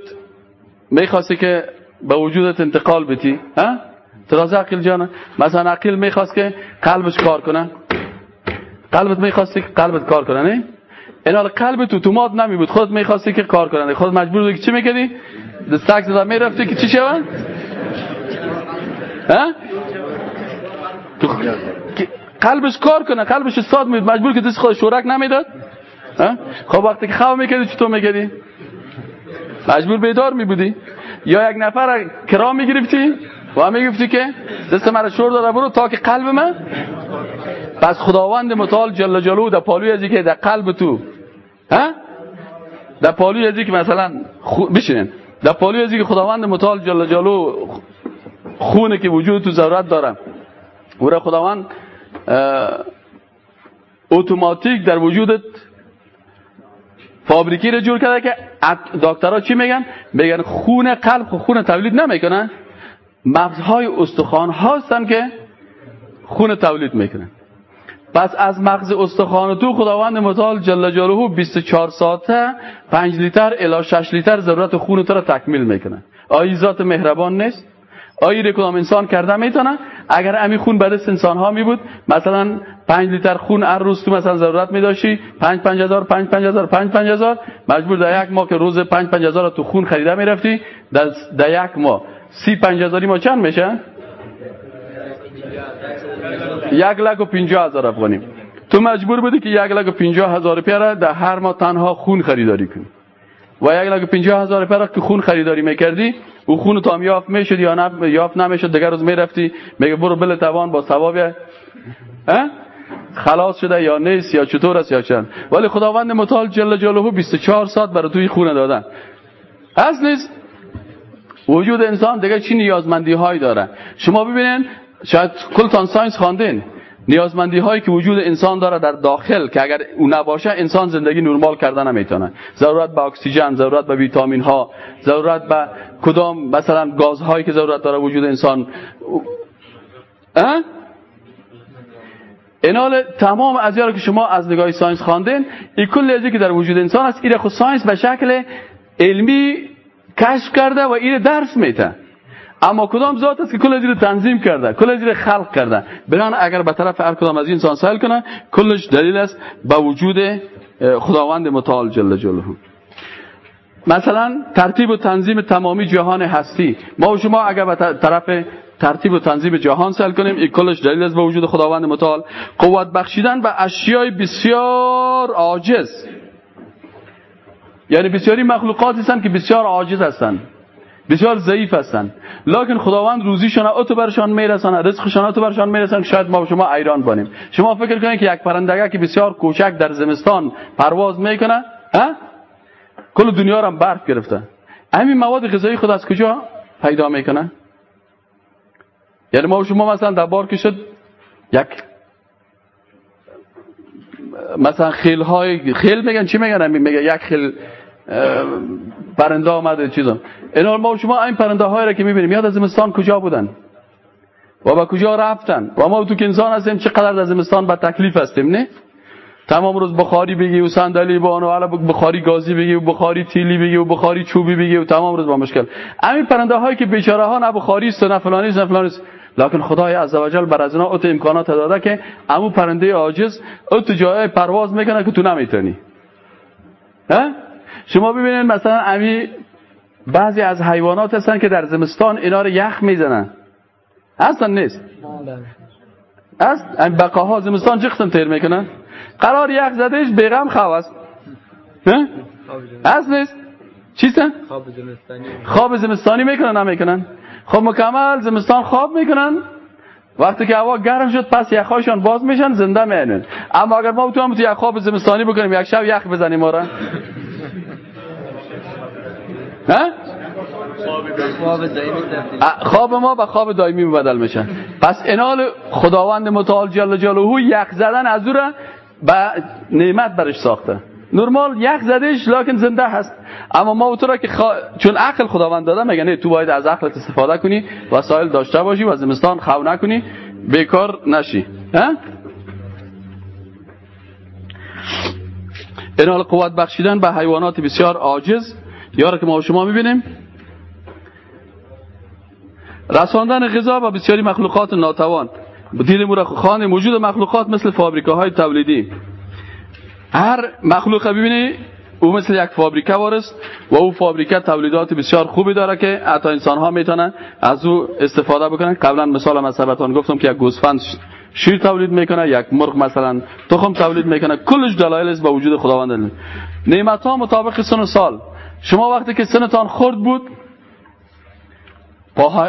می‌خواسته که به وجودت انتقال بتی ها؟ ترازه عقیل جانه. مثلا عقیل می‌خواست که قلبش کار کنه. قلبت می‌خواستی که قلبت کار کنه نه؟ این حال قلبت اتومات نمی بود خودت می‌خواستی که کار کنه خودت مجبور بودی که چی می‌کردی؟ دستک زده می‌رفتی که چی شود؟ ها؟ تو قلبش کار کنه. قلبش استاد میاد مجبور که دست خود شورک نمی‌داد. خب وقتی که خواب می‌کردی چطور می‌کردی؟ مجبور بیدار میبودی. یا یک نفر کرا می‌گرفتی؟ و می‌گفتی که دست مرا شور داره برو تا که قلب من. پس خداوند متعال جل جلو در پالوی ازی که در قلب تو ها؟ در پالوی ازی که مثلا خو... بشینین در پالوی ازی که خداوند متعال جل جلو خونه که وجود تو ضرورت داره. او خداوند اتوماتیک در وجودت فابریکی رو جور کرده که دکترها چی میگن؟ میگن خون قلب خون تولید نمی‌کنن. مغزهای استخوان هستن که خون تولید می‌کنن. پس از مغز استخوان تو خداوند متعال جل جلاله 24 ساعته 5 لیتر الی 6 لیتر ضرورت خون تو را تکمیل می‌کنه. آیا ذات مهربان نیست؟ آیا کدام انسان کرده می‌تونه؟ اگر امی خون به انسان ها می بود مثلا 5 لیتر خون هر روز تو مثلا ضرورت می داشتی 5 5000 5 5000 5 5000 مجبور در یک ماه که روز 5 5000 تو خون خریده می رفتی در, در یک ماه. 30 5000 ما چند میشه؟ یک لک و پینجا هزار افغانی تو مجبور بودی که یک لک و پینجا هزار پیره در هر ماه تنها خون خریداری کنی. و یک لک و پینجا هزار پیره که خون خریداری می‌کردی او خون تو یافت می‌شد یا نه یافت نمی‌شد دیگر روز می‌رفتی میگه برو بل توان با ثواب خلاص شده یا نیست یا چطور است یا چند. ولی خداوند متعال جل جلاله 24 ساعت برای توی خونه دادن. هست نیست؟ وجود انسان دیگه چی نیازمندی هایی داره. شما ببینین شاید کلتان ساینس خواندین. نیازمندی هایی که وجود انسان داره در داخل که اگر او نباشه انسان زندگی نرمال کردن نمی‌تونه. ضرورت به اکسیژن ضرورت به ویتامین ها ضرورت به کدام مثلا گازهایی که ضرورت داره وجود انسان. اه؟ اینالی تمام از که شما از نگاه ساینس خواندین این کل ازی که در وجود انسان است. این خود ساینس به شکل علمی کشف کرده و این درس میته اما کدام ذات است که کل رو تنظیم کرده کل رو خلق کرده؟ بران اگر به طرف هر کدام از این انسان سهل کنه کلش دلیل است به وجود خداوند متعال جل جلاله. مثلا ترتیب و تنظیم تمامی جهان هستی. ما و شما اگر به طرف ترتیب و تنظیم جهان سل کنیم این کلش دلیل است به وجود خداوند متعال. قوت بخشیدن به اشیای بسیار عاجز. یعنی بسیاری مخلوقاتی هستند که بسیار عاجز هستند. بسیار ضعیف هستند. لکن خداوند روزیشان اتو برشان میرسانه رزقشان اتو برشان می‌رسن که شاید ما شما ایران بانیم. شما فکر کنید که یک پرندگه که بسیار کوچک در زمستان پرواز می‌کنه ها؟ کل دنیا را برف گرفته. همین مواد غذایی خود از کجا پیدا می‌کنه یعنی ما شما مثلا در بار که شد یک مثلا خیل های خیل میگن چی میگن؟ میگن یک خیل پرنده آمده چیزا اینا ما شما این پرنده های را که می‌بینیم یاد از زمستان کجا بودن؟ و با کجا رفتن؟ و ما تو که انسان هستیم چقدر در زمستان با تکلیف هستیم نه؟ تمام روز بخاری بگی و صندلی بان و علا بخاری گازی بگی و بخاری تیلی بگی و بخاری چوبی بگی و تمام روز با مشکل. همین پرنده هایی که بیچاره ها نه بخاری است نه فلانی است نه فلانی است. لکن خدای عزوجل بر از اینا ات امکانات داده که امو پرنده عاجز ات جای پرواز می‌کنه که تو نمی‌تونی. ها؟ شما ببینید مثلا امی بعضی از حیوانات هستن که در زمستان اینا رو یخ می‌زنن. هستن نیست. است این بقاها زمستان چه قسم تیر می‌کنن؟ قرار یخ زدهش بیغم خواه است. هست نیست. چیستن؟ خواب زمستانی خواب زمستانی می‌کنن؟ نمی‌کنن خب مکمل زمستان خواب می‌کنن. وقتی که هوا گرم شد پس یخهاشون باز میشن زنده میانن اما اگر ما بتونیم تو یک خواب زمستانی بکنیم یک شب یخ بزنیم ما خواب ما به خواب دائمی بدل میشه. پس انال خداوند متعال جل جلاله یک زدن از او را به نعمت برش ساخته. نرمال یک زدش لکن زنده هست. اما ما تو را که چون عقل خداوند داده میگه نه؟ تو باید از عقلت استفاده کنی وسایل داشته باشی و زمستان خو نکنی بیکار نشی. ها؟ حال قوت بخشیدن به حیوانات بسیار عاجز. یارو که ما و شما می‌بینیم. رساندن غذا و بسیاری مخلوقات ناتوان. را خانه موجود مخلوقات مثل فابریکه تولیدی. هر مخلوق ببینی او مثل یک فابریکه وارست و او فابریکه تولیدات بسیار خوبی داره که حتی انسان ها می‌تونن از او استفاده بکنن. قبلا مثال از گفتم که یک گوسفند شیر تولید می‌کنه یک مرغ مثلا تخم تولید می‌کنه. کلش دلایل است به وجود خداوند. نعمت ها مطابق سن و سال. شما وقتی که سنتان خرد بود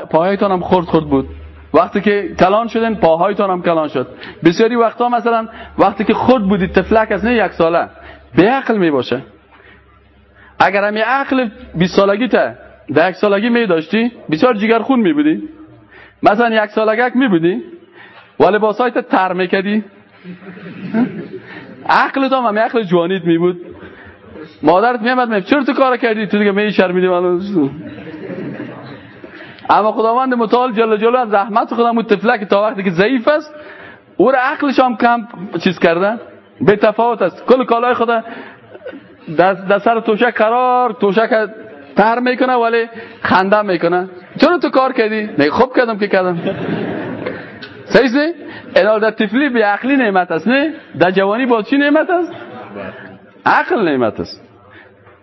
پاهایتان هم خرد خرد بود. وقتی که کلان شدن پاهایتان هم کلان شد. بسیاری وقتا مثلا وقتی که خرد بودید تفلک از نه یک ساله به عقل می باشه. اگر هم عقل 20 سالگی تا در یک سالگی می داشتی بسیار جگر خون می بودی. مثلا یک سالگک می بودی و لباسایت تر میکدی [laughs] عقل تو هم عقل جوانیت می بود. مادرت میامد می چرا تو کار کردی تو دیگه می شرمیدی اما خداوند متعال جل جلاله از رحمت خدا متفلک تا وقتی که ضعیف است او را عقلش هم کم چیز کرده به تفاوت است کل کالای خدا در سر توشک قرار توشک تر می‌کنه ولی خنده می‌کنه چرا تو کار کردی؟ نه خوب کردم که کردم صحیح نه؟ در طفلی به عقلی نعمت است نه؟ در جوانی با چی نعمت است؟ عقل نعمت است.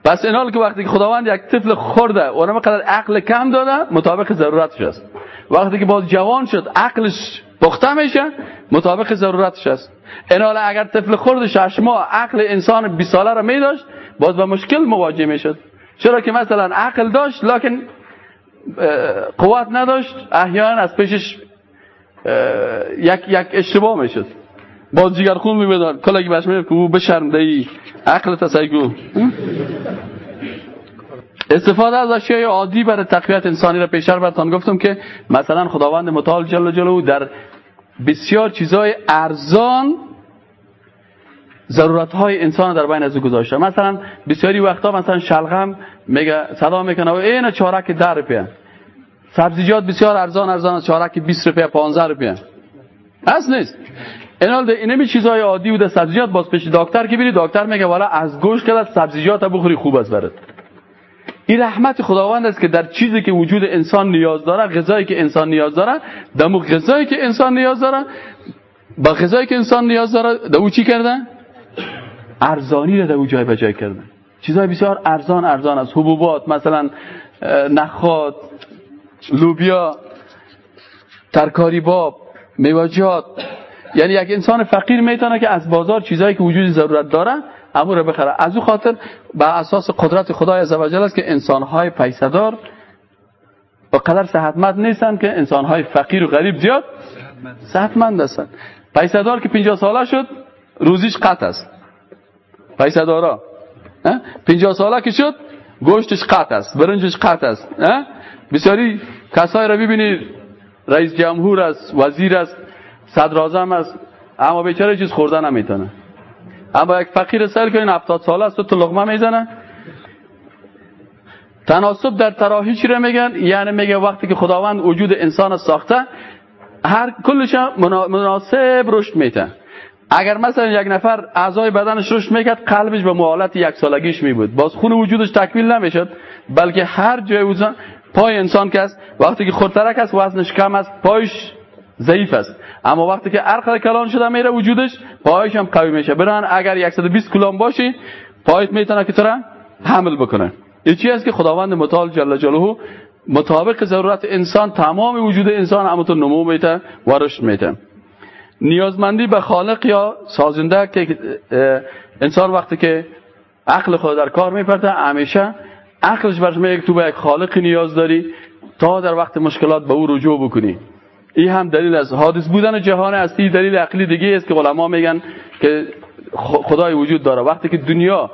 پس این حال که وقتی که خداوند یک طفل خورده اونم قدر عقل کم داده مطابق ضرورتش است. وقتی که باز جوان شد عقلش پخته میشه مطابق ضرورتش است. این حال اگر طفل خورد شش ماه عقل انسان 20 ساله را می داشت باز با مشکل مواجه می‌شد. چرا که مثلا عقل داشت لکن قوت نداشت احیانا از پیشش یک یک اشتباه می‌شد. باز جگر خون میبدن. کلاگی بهش میگه او بشرم ای عقل تسیگو استفاده از اشیای عادی برای تقویت انسانی را پیشتر براتان گفتم که مثلا خداوند متعال جل جلاله در بسیار چیزهای ارزان ضرورت های انسان در بین از گذاشته. مثلا بسیاری وقتا مثلا شلغم میگه صدا می‌کنه و این چارک در روپیه. سبزیجات بسیار ارزان ارزان چارک 20 روپیه 15 روپیه. اصل نیست؟ اینال اینمی چیزهای عادی و سبزیجات باز پیش دکتر که بری دکتر میگه والا از گوشت که سبزیجات بخوری خوب است برات. این رحمت خداوند است که در چیزی که وجود انسان نیاز داره غذایی که انسان نیاز داره دمو غذایی که انسان نیاز داره با غذایی که انسان نیاز داره دو چی کردن؟ ارزانی رو دو جای بجای کردن. چیزهای بسیار ارزان ارزان از حبوبات مثلا نخات لوبیا ترکاری باب میواجات یعنی یک انسان فقیر می‌تونه که از بازار چیزهایی که وجود ضرورت داره امو رو بخره. از او خاطر به اساس قدرت خدای عزوجل است که انسانهای پیسدار با قدر صحتمند نیستن که انسانهای فقیر و غریب زیاد صحتمند هستن پیسدار که 50 ساله شد روزیش قطع است. پیسدارا 50 ساله که شد گوشتش قطع است برنجش قطع است بسیاری کسایی را ببینید رئیس جمهور است وزیر است صدر است اما بیچاره چیز خوردن نمی‌تونه. اما یک فقیر سر کنین 70 ساله است تو لغمه می‌زنه. تناسب در تراحی چی رو میگن؟ یعنی میگه وقتی که خداوند وجود انسان ساخته هر کلش مناسب رشد میته اگر مثلا یک نفر اعضای بدنش رشد می‌کرد قلبش به معالت یک سالگیش میبود. باز خون وجودش تکمیل نمی‌شد. بلکه هر جای وزن پای انسان که است وقتی که خردترک است وزنش کم است پایش ضعیف است اما وقتی که ارخ کلان شده میره وجودش پایش هم قوی میشه بران اگر 120 کلان باشی پایت می‌تونه که تو حمل بکنه این چی است که خداوند متعال جل جلاله مطابق ضرورت انسان تمام وجود انسان همونطور نمو میته و رشد میته نیازمندی به خالق یا سازنده که انسان وقتی که عقل خود در کار میپرده همیشه عقلش برش میگه تو به یک خالق نیاز داری تا در وقت مشکلات به او رجوع بکنی این هم دلیل از حادث بودن جهان هستی دلیل عقلی دیگه است که علما میگن که خدای وجود داره. وقتی که دنیا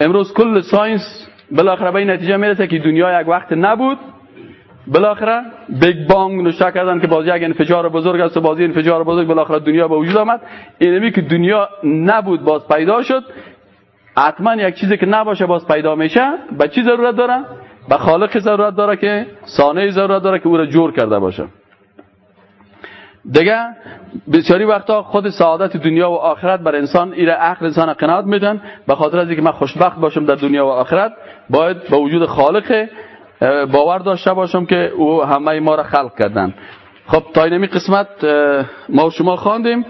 امروز کل ساینس بالاخره به این نتیجه می‌رسه که دنیا یک وقت نبود. بالاخره بیگ بانگ نشته کردن که بازی یک انفجار بزرگ است و بازی انفجار بزرگ بالاخره دنیا به وجود آمد. اینمی که دنیا نبود باز پیدا شد. حتما یک چیزی که نباشه باز پیدا میشه به چی ضرورت داره؟ به خالق ضرورت داره که سانه ضرورت داره که او را جور کرده باشه. دیگه بسیاری وقتا خود سعادت دنیا و آخرت بر انسان ایره عقل انسان قناعت میدن. به خاطر از اینکه من خوشبخت باشم در دنیا و آخرت باید با وجود خالق باور داشته باشم که او همه ما را خلق کردن. خب تا اینمی قسمت ما و شما خواندیم.